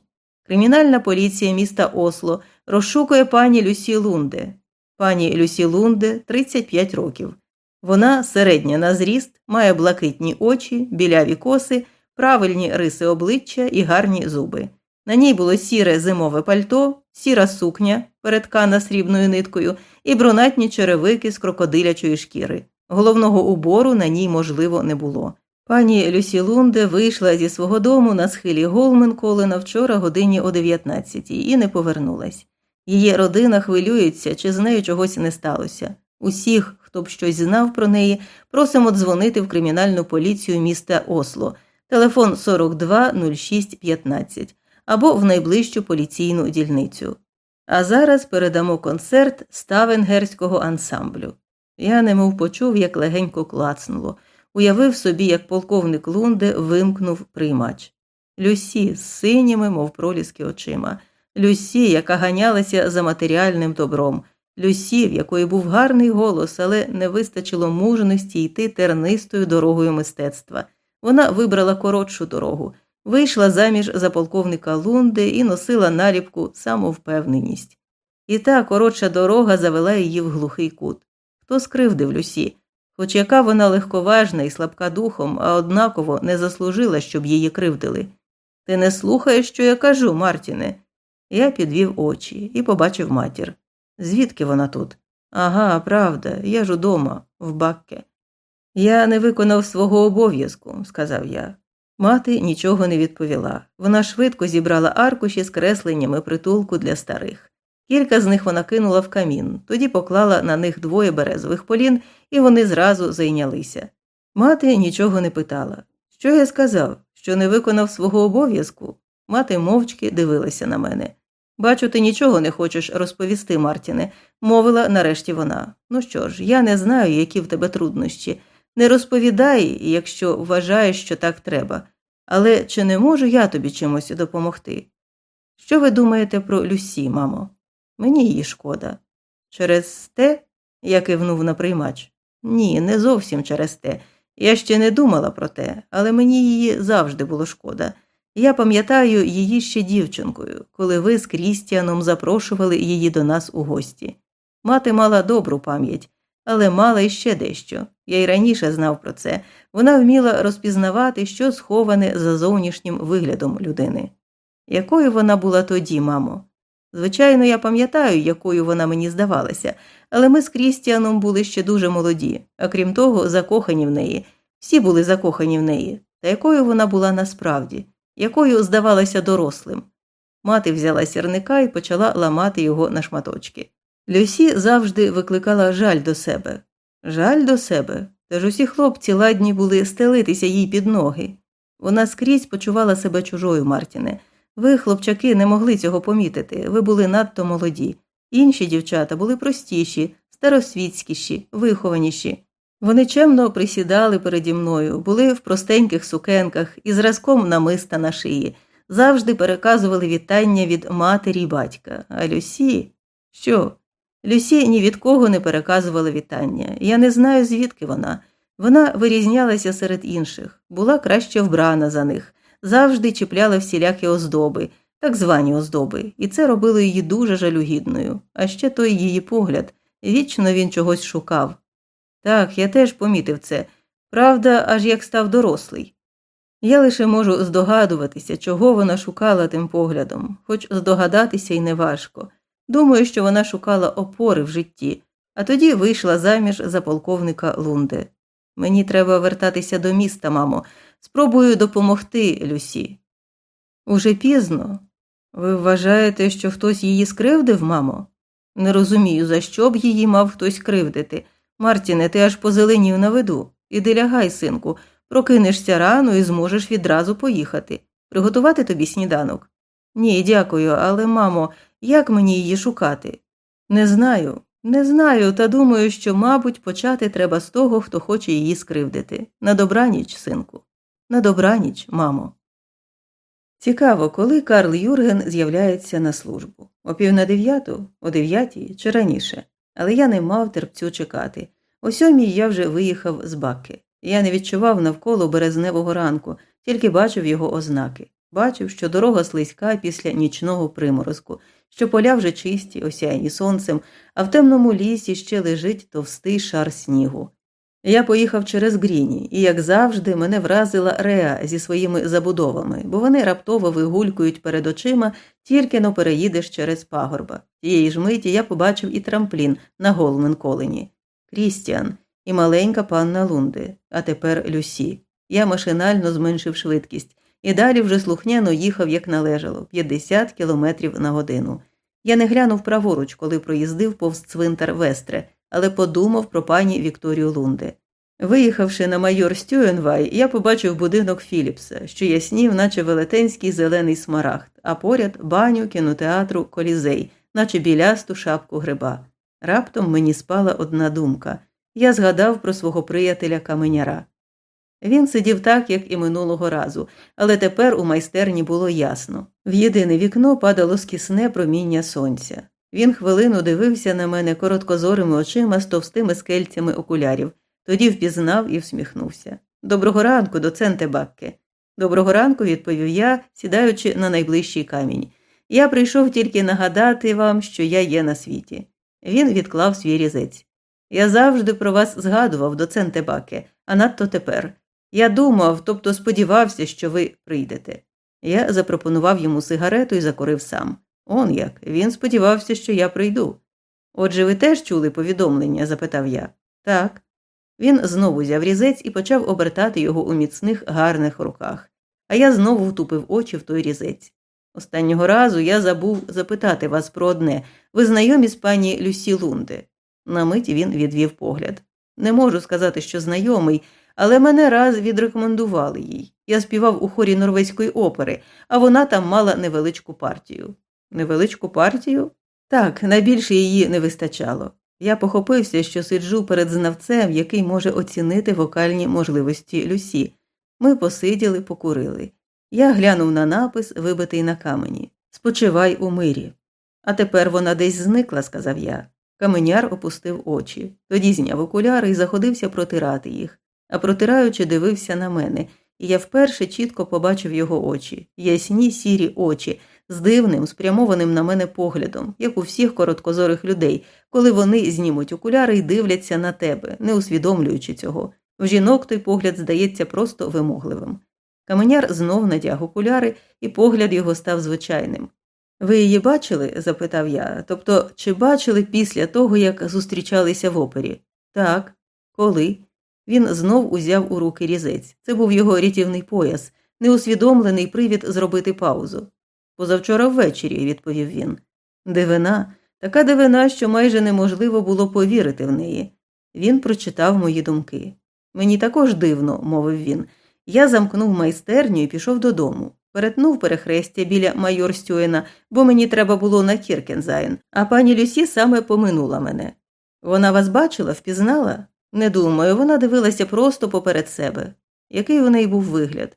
Speaker 1: Кримінальна поліція міста Осло розшукує пані Люсі Лунде. Пані Люсі Лунде 35 років. Вона середня на зріст, має блакитні очі, біляві коси правильні риси обличчя і гарні зуби. На ній було сіре зимове пальто, сіра сукня, переткана срібною ниткою, і брунатні черевики з крокодилячої шкіри. Головного убору на ній, можливо, не було. Пані Люсі Лунде вийшла зі свого дому на схилі Голменколена вчора годині о 19 і не повернулась. Її родина хвилюється, чи з нею чогось не сталося. Усіх, хто б щось знав про неї, просимо дзвонити в кримінальну поліцію міста Осло телефон 42 06 15 або в найближчу поліційну дільницю. А зараз передамо концерт ставенгерського ансамблю. Я немов почув, як легенько клацнуло, уявив собі, як полковник Лунде вимкнув приймач. Люсі з синіми, мов проліски очима, Люсі, яка ганялася за матеріальним добром, Люсі, в якої був гарний голос, але не вистачило мужності йти тернистою дорогою мистецтва. Вона вибрала коротшу дорогу, вийшла заміж за полковника Лунди і носила наліпку самовпевненість. І та коротша дорога завела її в глухий кут. Хто скривдив Люсі? Хоч яка вона легковажна і слабка духом, а однаково не заслужила, щоб її кривдили. Ти не слухаєш, що я кажу, Мартіне. Я підвів очі і побачив матір. Звідки вона тут? Ага, правда, я ж удома, в Бакке. Я не виконав свого обов'язку, сказав я. Мати нічого не відповіла. Вона швидко зібрала аркуші з кресленнями притулку для старих. Кілька з них вона кинула в камін, тоді поклала на них двоє березових полін, і вони зразу зайнялися. Мати нічого не питала. Що я сказав, що не виконав свого обов'язку? Мати мовчки дивилася на мене. Бачу, ти нічого не хочеш розповісти, Мартіне, мовила нарешті вона. Ну що ж, я не знаю, які в тебе труднощі. Не розповідай, якщо вважаєш, що так треба. Але чи не можу я тобі чимось допомогти? Що ви думаєте про Люсі, мамо? Мені її шкода. Через те, я кивнув на приймач. Ні, не зовсім через те. Я ще не думала про те, але мені її завжди було шкода. Я пам'ятаю її ще дівчинкою, коли ви з Крістіаном запрошували її до нас у гості. Мати мала добру пам'ять, але мала іще дещо. Я й раніше знав про це. Вона вміла розпізнавати, що сховане за зовнішнім виглядом людини. Якою вона була тоді, мамо? Звичайно, я пам'ятаю, якою вона мені здавалася, але ми з Крістіаном були ще дуже молоді, а крім того, закохані в неї. Всі були закохані в неї. Та якою вона була насправді, якою здавалася дорослим. Мати взяла сірника і почала ламати його на шматочки. Люсі завжди викликала жаль до себе. Жаль до себе. Та ж усі хлопці ладні були стелитися їй під ноги. Вона скрізь почувала себе чужою, Мартіне. Ви, хлопчаки, не могли цього помітити, ви були надто молоді. Інші дівчата були простіші, старосвітськіші, вихованіші. Вони чемно присідали переді мною, були в простеньких сукенках і зразком намиста на шиї, завжди переказували вітання від матері й батька. А Люсі, що? Люсі ні від кого не переказувала вітання. Я не знаю, звідки вона. Вона вирізнялася серед інших, була краще вбрана за них, завжди чіпляла всілякі оздоби, так звані оздоби, і це робило її дуже жалюгідною. А ще той її погляд вічно він чогось шукав. Так, я теж помітив це. Правда, аж як став дорослий. Я лише можу здогадуватися, чого вона шукала тим поглядом, хоч здогадатися й неважко. Думаю, що вона шукала опори в житті, а тоді вийшла заміж за полковника Лунде. Мені треба вертатися до міста, мамо. Спробую допомогти Люсі. Уже пізно. Ви вважаєте, що хтось її скривдив, мамо? Не розумію, за що б її мав хтось кривдити. Мартіне, ти аж позеленів на виду. Іди лягай, синку, прокинешся рано і зможеш відразу поїхати. Приготувати тобі сніданок? Ні, дякую, але, мамо, як мені її шукати? Не знаю, не знаю, та думаю, що, мабуть, почати треба з того, хто хоче її скривдити. На добраніч, синку. На добраніч, мамо. Цікаво, коли Карл Юрген з'являється на службу о пів на дев'яту, о дев'ятій чи раніше, але я не мав терпцю чекати. О сьомій я вже виїхав з баки. Я не відчував навколо березневого ранку, тільки бачив його ознаки. Бачив, що дорога слизька після нічного приморозку, що поля вже чисті, осяяні сонцем, а в темному лісі ще лежить товстий шар снігу. Я поїхав через Гріні, і, як завжди, мене вразила Реа зі своїми забудовами, бо вони раптово вигулькують перед очима, тільки но переїдеш через пагорба. Тієї ж миті я побачив і трамплін на Голменколені. Крістіан і маленька панна Лунди, а тепер Люсі. Я машинально зменшив швидкість і далі вже слухняно їхав, як належало, 50 кілометрів на годину. Я не глянув праворуч, коли проїздив повз цвинтар Вестре, але подумав про пані Вікторію Лунде. Виїхавши на майор Стюенвай, я побачив будинок Філіпса, що яснів, наче велетенський зелений смарагд, а поряд баню кінотеатру Колізей, наче білясту шапку гриба. Раптом мені спала одна думка я згадав про свого приятеля каменяра. Він сидів так, як і минулого разу, але тепер у майстерні було ясно. В єдине вікно падало скісне проміння сонця. Він хвилину дивився на мене короткозорими очима з товстими скельцями окулярів, тоді впізнав і всміхнувся. Доброго ранку, доценте Бакке. Доброго ранку, відповів я, сідаючи на найближчий камінь. Я прийшов тільки нагадати вам, що я є на світі. Він відклав свій різець. Я завжди про вас згадував, доценте Баке, а надто тепер. Я думав, тобто сподівався, що ви прийдете. Я запропонував йому сигарету і закурив сам. Он як, він сподівався, що я прийду. Отже, ви теж чули повідомлення? запитав я. Так. Він знову взяв різець і почав обертати його у міцних гарних руках, а я знову втупив очі в той різець. Останнього разу я забув запитати вас про одне ви знайомі з пані Люсі Лунде? На мить він відвів погляд. Не можу сказати, що знайомий, але мене раз відрекомендували їй. Я співав у хорі норвезької опери, а вона там мала невеличку партію. Невеличку партію? Так, найбільше її не вистачало. Я похопився, що сиджу перед знавцем, який може оцінити вокальні можливості Люсі. Ми посиділи, покурили. Я глянув на напис, вибитий на камені Спочивай у мирі. А тепер вона десь зникла, сказав я. Каменяр опустив очі, тоді зняв окуляри і заходився протирати їх, а протираючи, дивився на мене, і я вперше чітко побачив його очі, ясні сірі очі, з дивним, спрямованим на мене поглядом, як у всіх короткозорих людей, коли вони знімуть окуляри і дивляться на тебе, не усвідомлюючи цього. В жінок той погляд здається просто вимогливим. Каменяр знов надяг окуляри, і погляд його став звичайним. Ви її бачили? запитав я. Тобто, чи бачили після того, як зустрічалися в опері? Так. Коли? Він знов узяв у руки різець. Це був його рятівний пояс, неусвідомлений привід зробити паузу. Позавчора ввечері, відповів він. Дивина, така дивина, що майже неможливо було повірити в неї. Він прочитав мої думки. Мені також дивно, мовив він. Я замкнув майстерню і пішов додому. Перетнув перехрестя біля майор Стюена, бо мені треба було на Кіркензайн, а пані Люсі саме поминула мене. Вона вас бачила, впізнала? Не думаю, вона дивилася просто поперед себе. Який у неї був вигляд?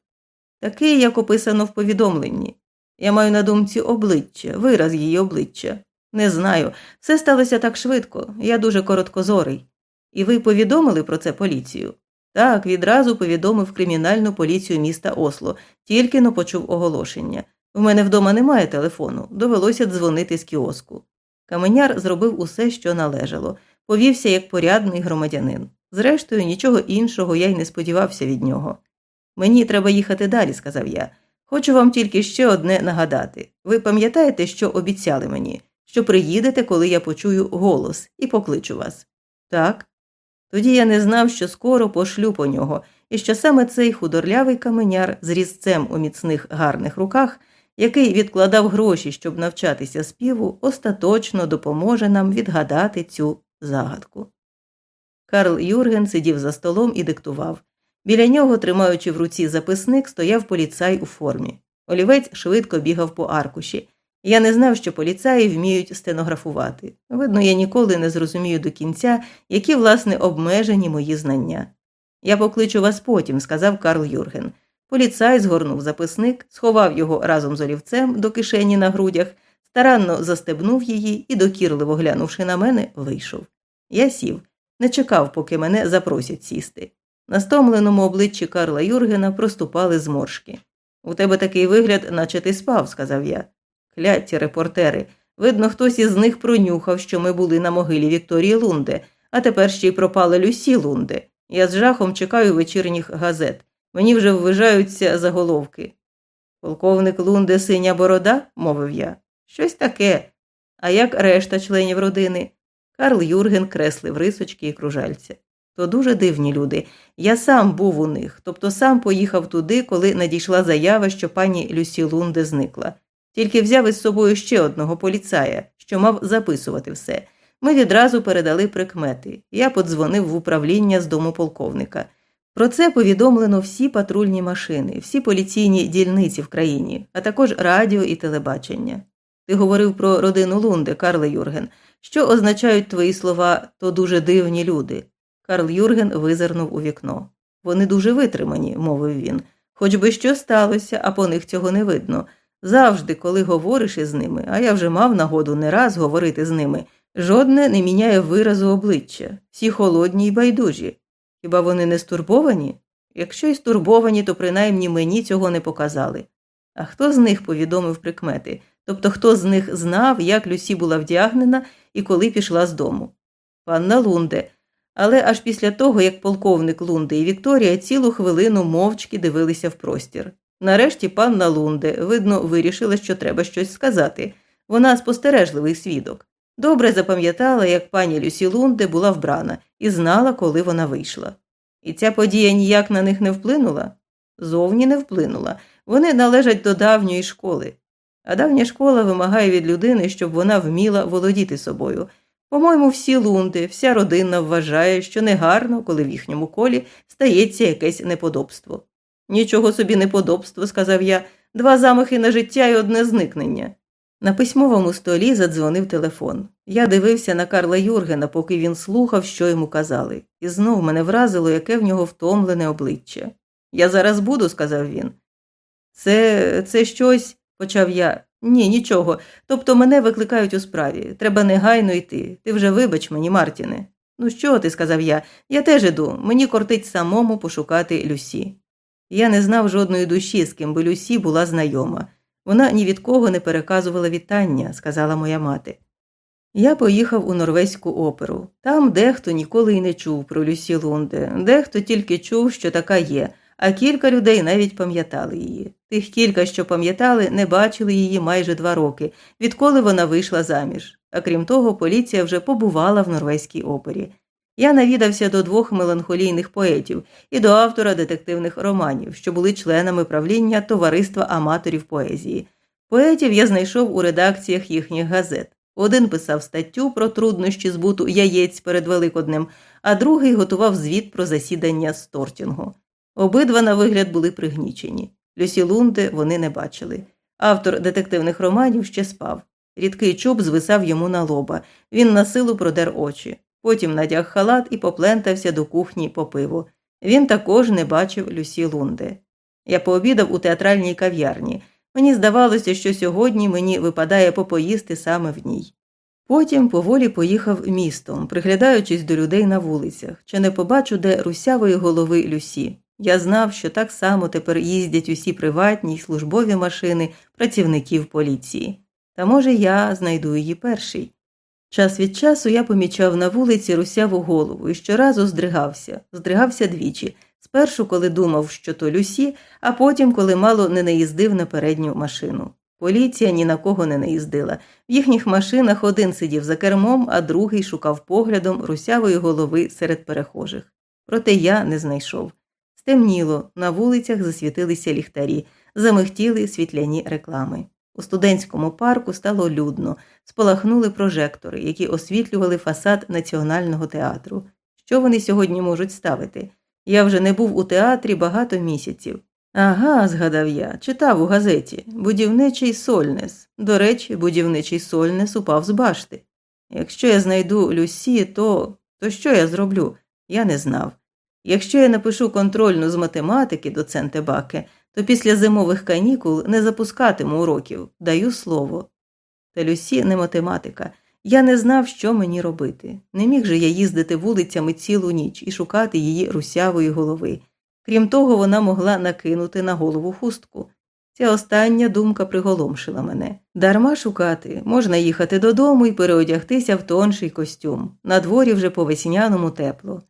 Speaker 1: Такий, як описано в повідомленні. Я маю на думці обличчя, вираз її обличчя. Не знаю. Все сталося так швидко, я дуже короткозорий. І ви повідомили про це поліцію? Так, відразу повідомив кримінальну поліцію міста Осло, тільки но почув оголошення. В мене вдома немає телефону, довелося дзвонити з кіоску. Каменяр зробив усе, що належало, повівся як порядний громадянин. Зрештою, нічого іншого я й не сподівався від нього. Мені треба їхати далі, сказав я. Хочу вам тільки ще одне нагадати. Ви пам'ятаєте, що обіцяли мені, що приїдете, коли я почую голос, і покличу вас? Так. Тоді я не знав, що скоро пошлю по нього, і що саме цей худорлявий каменяр з різцем у міцних гарних руках, який відкладав гроші, щоб навчатися співу, остаточно допоможе нам відгадати цю загадку. Карл Юрген сидів за столом і диктував. Біля нього, тримаючи в руці записник, стояв поліцай у формі. Олівець швидко бігав по аркуші. Я не знав, що поліцаї вміють стенографувати. Видно, я ніколи не зрозумію до кінця, які, власне, обмежені мої знання. Я покличу вас потім, сказав Карл Юрген. Поліцай згорнув записник, сховав його разом з олівцем до кишені на грудях, старанно застебнув її і, докірливо глянувши на мене, вийшов. Я сів, не чекав, поки мене запросять сісти. На стомленому обличчі Карла Юргена проступали зморшки. У тебе такий вигляд, наче ти спав, сказав я. Кляті репортери. Видно, хтось із них пронюхав, що ми були на могилі Вікторії Лунде, а тепер ще й пропали Люсі Лунде. Я з жахом чекаю вечірніх газет. Мені вже ввижаються заголовки. Полковник Лунде синя борода, мовив я. Щось таке. А як решта членів родини? Карл Юрген креслив рисочки і кружальця. То дуже дивні люди. Я сам був у них, тобто сам поїхав туди, коли надійшла заява, що пані Люсі Лунде зникла. Тільки взяв із собою ще одного поліцая, що мав записувати все. Ми відразу передали прикмети. Я подзвонив в управління з дому полковника. Про це повідомлено всі патрульні машини, всі поліційні дільниці в країні, а також радіо і телебачення. Ти говорив про родину Лунде, Карле Юрген. Що означають твої слова то дуже дивні люди? Карл Юрген визирнув у вікно. Вони дуже витримані, мовив він. Хоч би що сталося, а по них цього не видно. Завжди, коли говориш із ними, а я вже мав нагоду не раз говорити з ними, жодне не міняє виразу обличчя, всі холодні й байдужі. Хіба вони не стурбовані? Якщо й стурбовані, то принаймні мені цього не показали. А хто з них повідомив прикмети? Тобто хто з них знав, як Люсі була вдягнена і коли пішла з дому? Панна Лунде. Але аж після того, як полковник Лунде і Вікторія цілу хвилину мовчки дивилися в простір. Нарешті панна Лунде, видно, вирішила, що треба щось сказати. Вона спостережливий свідок. Добре запам'ятала, як пані Люсі Лунде була вбрана, і знала, коли вона вийшла. І ця подія ніяк на них не вплинула? Зовні не вплинула. Вони належать до давньої школи. А давня школа вимагає від людини, щоб вона вміла володіти собою. По-моєму, всі лунди, вся родина вважає, що негарно, коли в їхньому колі стається якесь неподобство. Нічого собі неподобство, сказав я, два замахи на життя і одне зникнення. На письмовому столі задзвонив телефон. Я дивився на Карла Юргена, поки він слухав, що йому казали, і знов мене вразило, яке в нього втомлене обличчя. Я зараз буду, сказав він. Це це щось, почав я. Ні, нічого. Тобто мене викликають у справі. Треба негайно йти. Ти вже вибач мені, Мартіне. Ну, що ти, сказав я, я теж іду, мені кортить самому пошукати Люсі. Я не знав жодної душі, з ким би Люсі була знайома. Вона ні від кого не переказувала вітання, сказала моя мати. Я поїхав у Норвезьку оперу. Там дехто ніколи й не чув про Люсі Лунде, дехто тільки чув, що така є, а кілька людей навіть пам'ятали її. Тих кілька, що пам'ятали, не бачили її майже два роки, відколи вона вийшла заміж. А крім того, поліція вже побувала в Норвезькій опері. Я навідався до двох меланхолійних поетів і до автора детективних романів, що були членами правління товариства аматорів поезії. Поетів я знайшов у редакціях їхніх газет. Один писав статтю про труднощі збуту яєць перед Великоднем, а другий готував звіт про засідання Стортінгу. Обидва, на вигляд, були пригнічені. Люсі Лунде вони не бачили. Автор детективних романів ще спав. Рідкий чуб звисав йому на лоба. Він на силу продер очі. Потім надяг халат і поплентався до кухні по пиву. Він також не бачив Люсі Лунде. Я пообідав у театральній кав'ярні. Мені здавалося, що сьогодні мені випадає попоїсти саме в ній. Потім поволі поїхав містом, приглядаючись до людей на вулицях, чи не побачу, де русявої голови Люсі. Я знав, що так само тепер їздять усі приватні й службові машини працівників поліції. Та, може, я знайду її перший. Час від часу я помічав на вулиці русяву голову і щоразу здригався, здригався двічі спершу, коли думав, що то Люсі, а потім, коли мало не наїздив на передню машину. Поліція ні на кого не наїздила. В їхніх машинах один сидів за кермом, а другий шукав поглядом русявої голови серед перехожих. Проте я не знайшов. Стемніло, на вулицях засвітилися ліхтарі, замихтіли світляні реклами. У студентському парку стало людно, спалахнули прожектори, які освітлювали фасад національного театру. Що вони сьогодні можуть ставити? Я вже не був у театрі багато місяців. Ага, згадав я, читав у газеті будівничий Сольнес. До речі, будівничий Сольнес упав з башти. Якщо я знайду Люсі, то то що я зроблю? Я не знав. Якщо я напишу контрольну з математики доценте Баке, то після зимових канікул не запускатиму уроків, даю слово. Та Люсі не математика. Я не знав, що мені робити. Не міг же я їздити вулицями цілу ніч і шукати її русявої голови. Крім того, вона могла накинути на голову хустку. Ця остання думка приголомшила мене. Дарма шукати, можна їхати додому і переодягтися в тонший костюм. На дворі вже по весняному тепло.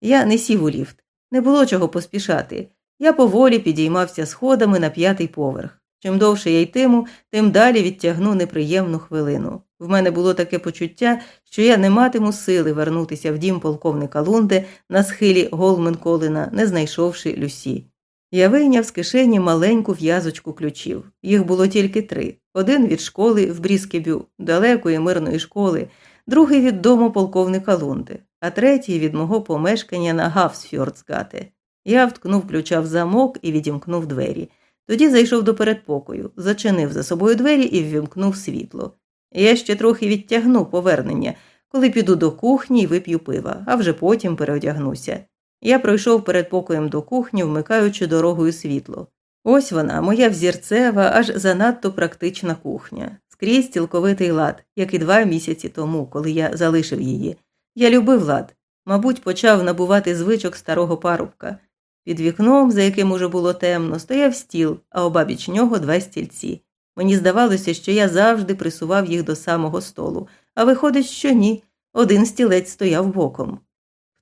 Speaker 1: Я не сів у ліфт, не було чого поспішати. Я поволі підіймався сходами на п'ятий поверх. Чим довше я йтиму, тим далі відтягну неприємну хвилину. В мене було таке почуття, що я не матиму сили вернутися в дім полковника Лунде на схилі Голменколина, не знайшовши Люсі. Я вийняв з кишені маленьку в'язочку ключів. Їх було тільки три: один від школи в Бріскебю, далекої мирної школи, другий від дому полковника Лунде, а третій від мого помешкання на Гавсфьордсгате. Я вткнув ключа в замок і відімкнув двері. Тоді зайшов до передпокою, зачинив за собою двері і ввімкнув світло. Я ще трохи відтягну повернення, коли піду до кухні і вип'ю пива, а вже потім переодягнуся. Я пройшов перед покоєм до кухні, вмикаючи дорогою світло. Ось вона, моя взірцева, аж занадто практична кухня, скрізь цілковитий лад, як і два місяці тому, коли я залишив її. Я любив лад, мабуть, почав набувати звичок старого парубка. Під вікном, за яким уже було темно, стояв стіл, а обабіч нього два стільці. Мені здавалося, що я завжди присував їх до самого столу, а виходить, що ні. Один стілець стояв боком.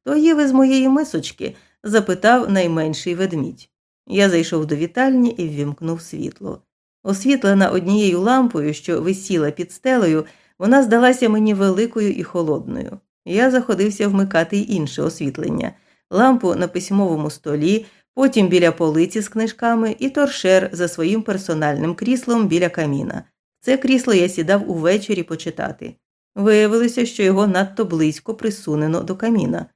Speaker 1: Хто їв із моєї мисочки? запитав найменший ведмідь. Я зайшов до вітальні і ввімкнув світло. Освітлена однією лампою, що висіла під стелею, вона здалася мені великою і холодною. Я заходився вмикати й інше освітлення лампу на письмовому столі, потім біля полиці з книжками і торшер за своїм персональним кріслом біля каміна. Це крісло я сідав увечері почитати. Виявилося, що його надто близько присунено до каміна.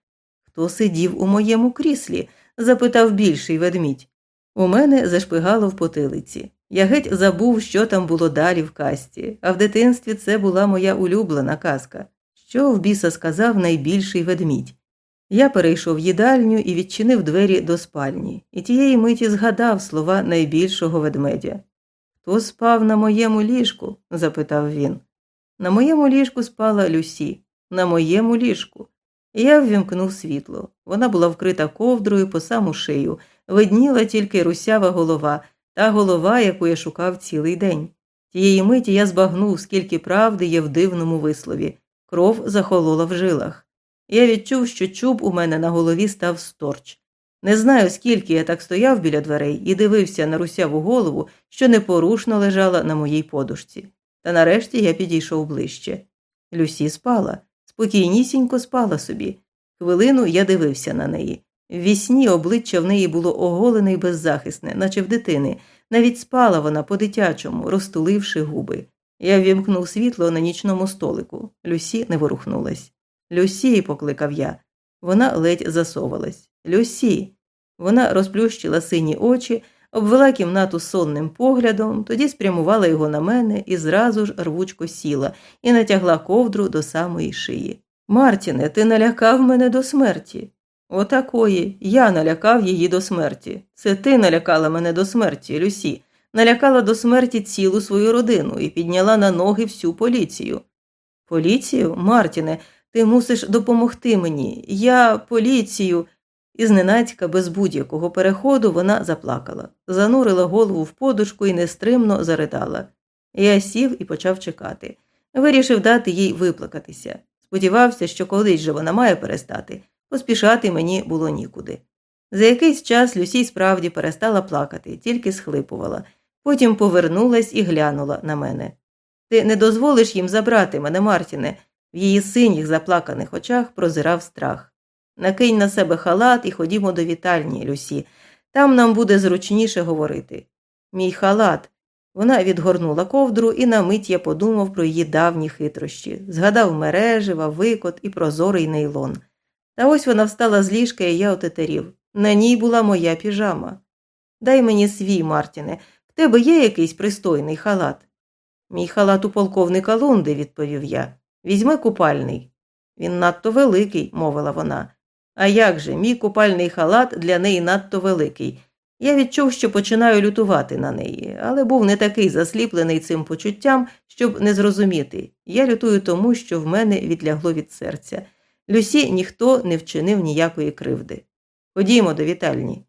Speaker 1: Хто сидів у моєму кріслі? запитав більший ведмідь. У мене зашпигало в потилиці. Я геть забув, що там було далі в касті, а в дитинстві це була моя улюблена казка. Що в біса сказав найбільший ведмідь. Я перейшов їдальню і відчинив двері до спальні, і тієї миті згадав слова найбільшого ведмедя. Хто спав на моєму ліжку? запитав він. На моєму ліжку спала Люсі, на моєму ліжку. Я ввімкнув світло. Вона була вкрита ковдрою по саму шию, видніла тільки русява голова, та голова, яку я шукав цілий день. Тієї миті я збагнув, скільки правди є в дивному вислові. Кров захолола в жилах. Я відчув, що чуб у мене на голові став сторч. Не знаю, скільки я так стояв біля дверей і дивився на русяву голову, що непорушно лежала на моїй подушці. Та нарешті я підійшов ближче. Люсі спала, спокійнісінько спала собі. Хвилину я дивився на неї. Ввісні обличчя в неї було оголене й беззахисне, наче в дитини. Навіть спала вона по-дитячому, розтуливши губи. Я ввімкнув світло на нічному столику. Люсі не ворухнулась. Люсі, покликав я. Вона ледь засовалась. Люсі. Вона розплющила сині очі, обвела кімнату сонним поглядом, тоді спрямувала його на мене і зразу ж рвучко сіла і натягла ковдру до самої шиї. Мартіне, ти налякав мене до смерті. Отакої. Я налякав її до смерті. Це ти налякала мене до смерті, Люсі, налякала до смерті цілу свою родину і підняла на ноги всю поліцію. Поліцію? Мартіне, ти мусиш допомогти мені. Я поліцію. І зненацька, без будь-якого переходу, вона заплакала, занурила голову в подушку і нестримно заридала. Я сів і почав чекати. Вирішив дати їй виплакатися. Сподівався, що колись же вона має перестати, поспішати мені було нікуди. За якийсь час Люсій справді перестала плакати, тільки схлипувала, потім повернулась і глянула на мене. Ти не дозволиш їм забрати мене, Мартіне, в її синіх заплаканих очах прозирав страх. Накинь на себе халат і ходімо до вітальні, Люсі. Там нам буде зручніше говорити. Мій халат. Вона відгорнула ковдру, і на мить я подумав про її давні хитрощі, згадав мережива, викот і прозорий нейлон. Та ось вона встала з ліжка, і я отетерів. На ній була моя піжама. Дай мені свій, Мартіне, тебе є якийсь пристойний халат? Мій халат у полковника Лунди, відповів я. Візьми купальний. Він надто великий, мовила вона. А як же, мій купальний халат для неї надто великий. Я відчув, що починаю лютувати на неї, але був не такий засліплений цим почуттям, щоб не зрозуміти. Я лютую тому, що в мене відлягло від серця. Люсі ніхто не вчинив ніякої кривди. Ходімо до вітальні.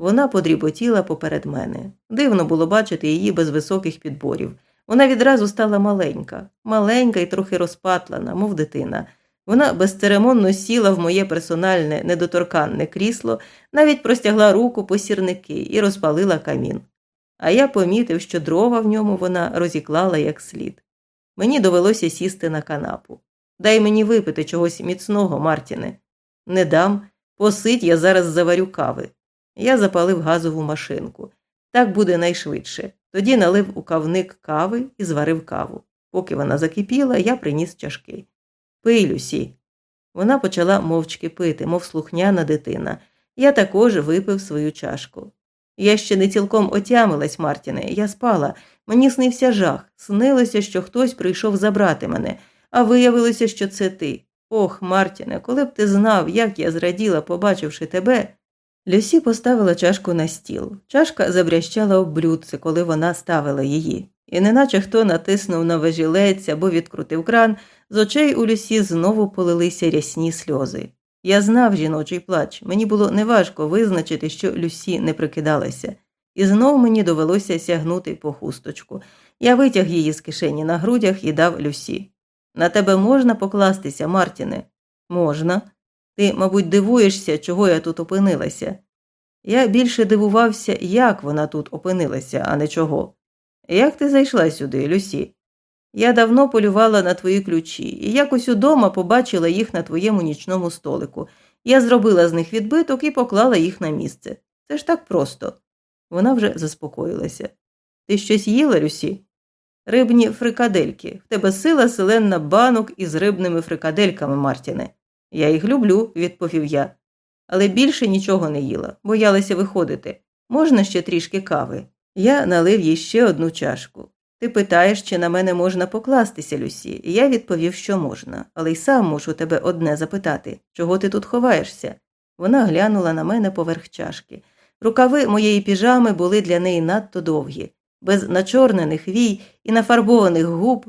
Speaker 1: Вона подріботіла поперед мене. Дивно було бачити її без високих підборів. Вона відразу стала маленька, маленька і трохи розпатлана, мов дитина. Вона безцеремонно сіла в моє персональне недоторканне крісло, навіть простягла руку по сірники і розпалила камін. А я помітив, що дрова в ньому вона розіклала як слід. Мені довелося сісти на канапу. Дай мені випити чогось міцного, Мартіне. Не дам, посидь, я зараз заварю кави. Я запалив газову машинку. Так буде найшвидше. Тоді налив у кавник кави і зварив каву. Поки вона закипіла, я приніс чашки. Пий, Люсі. Вона почала мовчки пити, мов слухняна дитина. Я також випив свою чашку. Я ще не цілком отямилась, Мартіне, я спала. Мені снився жах. Снилося, що хтось прийшов забрати мене, а виявилося, що це ти. Ох, Мартіне, коли б ти знав, як я зраділа, побачивши тебе. Люсі поставила чашку на стіл. Чашка забрящала об блюдце, коли вона ставила її, і неначе хто натиснув на важілець або відкрутив кран, з очей у Люсі знову полилися рясні сльози. Я знав жіночий плач, мені було неважко визначити, що Люсі не прикидалася, і знов мені довелося сягнути по хусточку. Я витяг її з кишені на грудях і дав Люсі. На тебе можна покластися, Мартіне? Можна. Ти, мабуть, дивуєшся, чого я тут опинилася. Я більше дивувався, як вона тут опинилася, а не чого. Як ти зайшла сюди, Люсі? Я давно полювала на твої ключі, і якось удома побачила їх на твоєму нічному столику. Я зробила з них відбиток і поклала їх на місце. Це ж так просто. Вона вже заспокоїлася. Ти щось їла, Люсі? Рибні фрикадельки. В тебе сила селенна банок із рибними фрикадельками, Мартіне. Я їх люблю, відповів я. Але більше нічого не їла, боялася виходити. Можна ще трішки кави. Я налив їй ще одну чашку. Ти питаєш, чи на мене можна покластися, Люсі. Я відповів, що можна, але й сам мушу тебе одне запитати чого ти тут ховаєшся? Вона глянула на мене поверх чашки. Рукави моєї піжами були для неї надто довгі, без начорнених вій і нафарбованих губ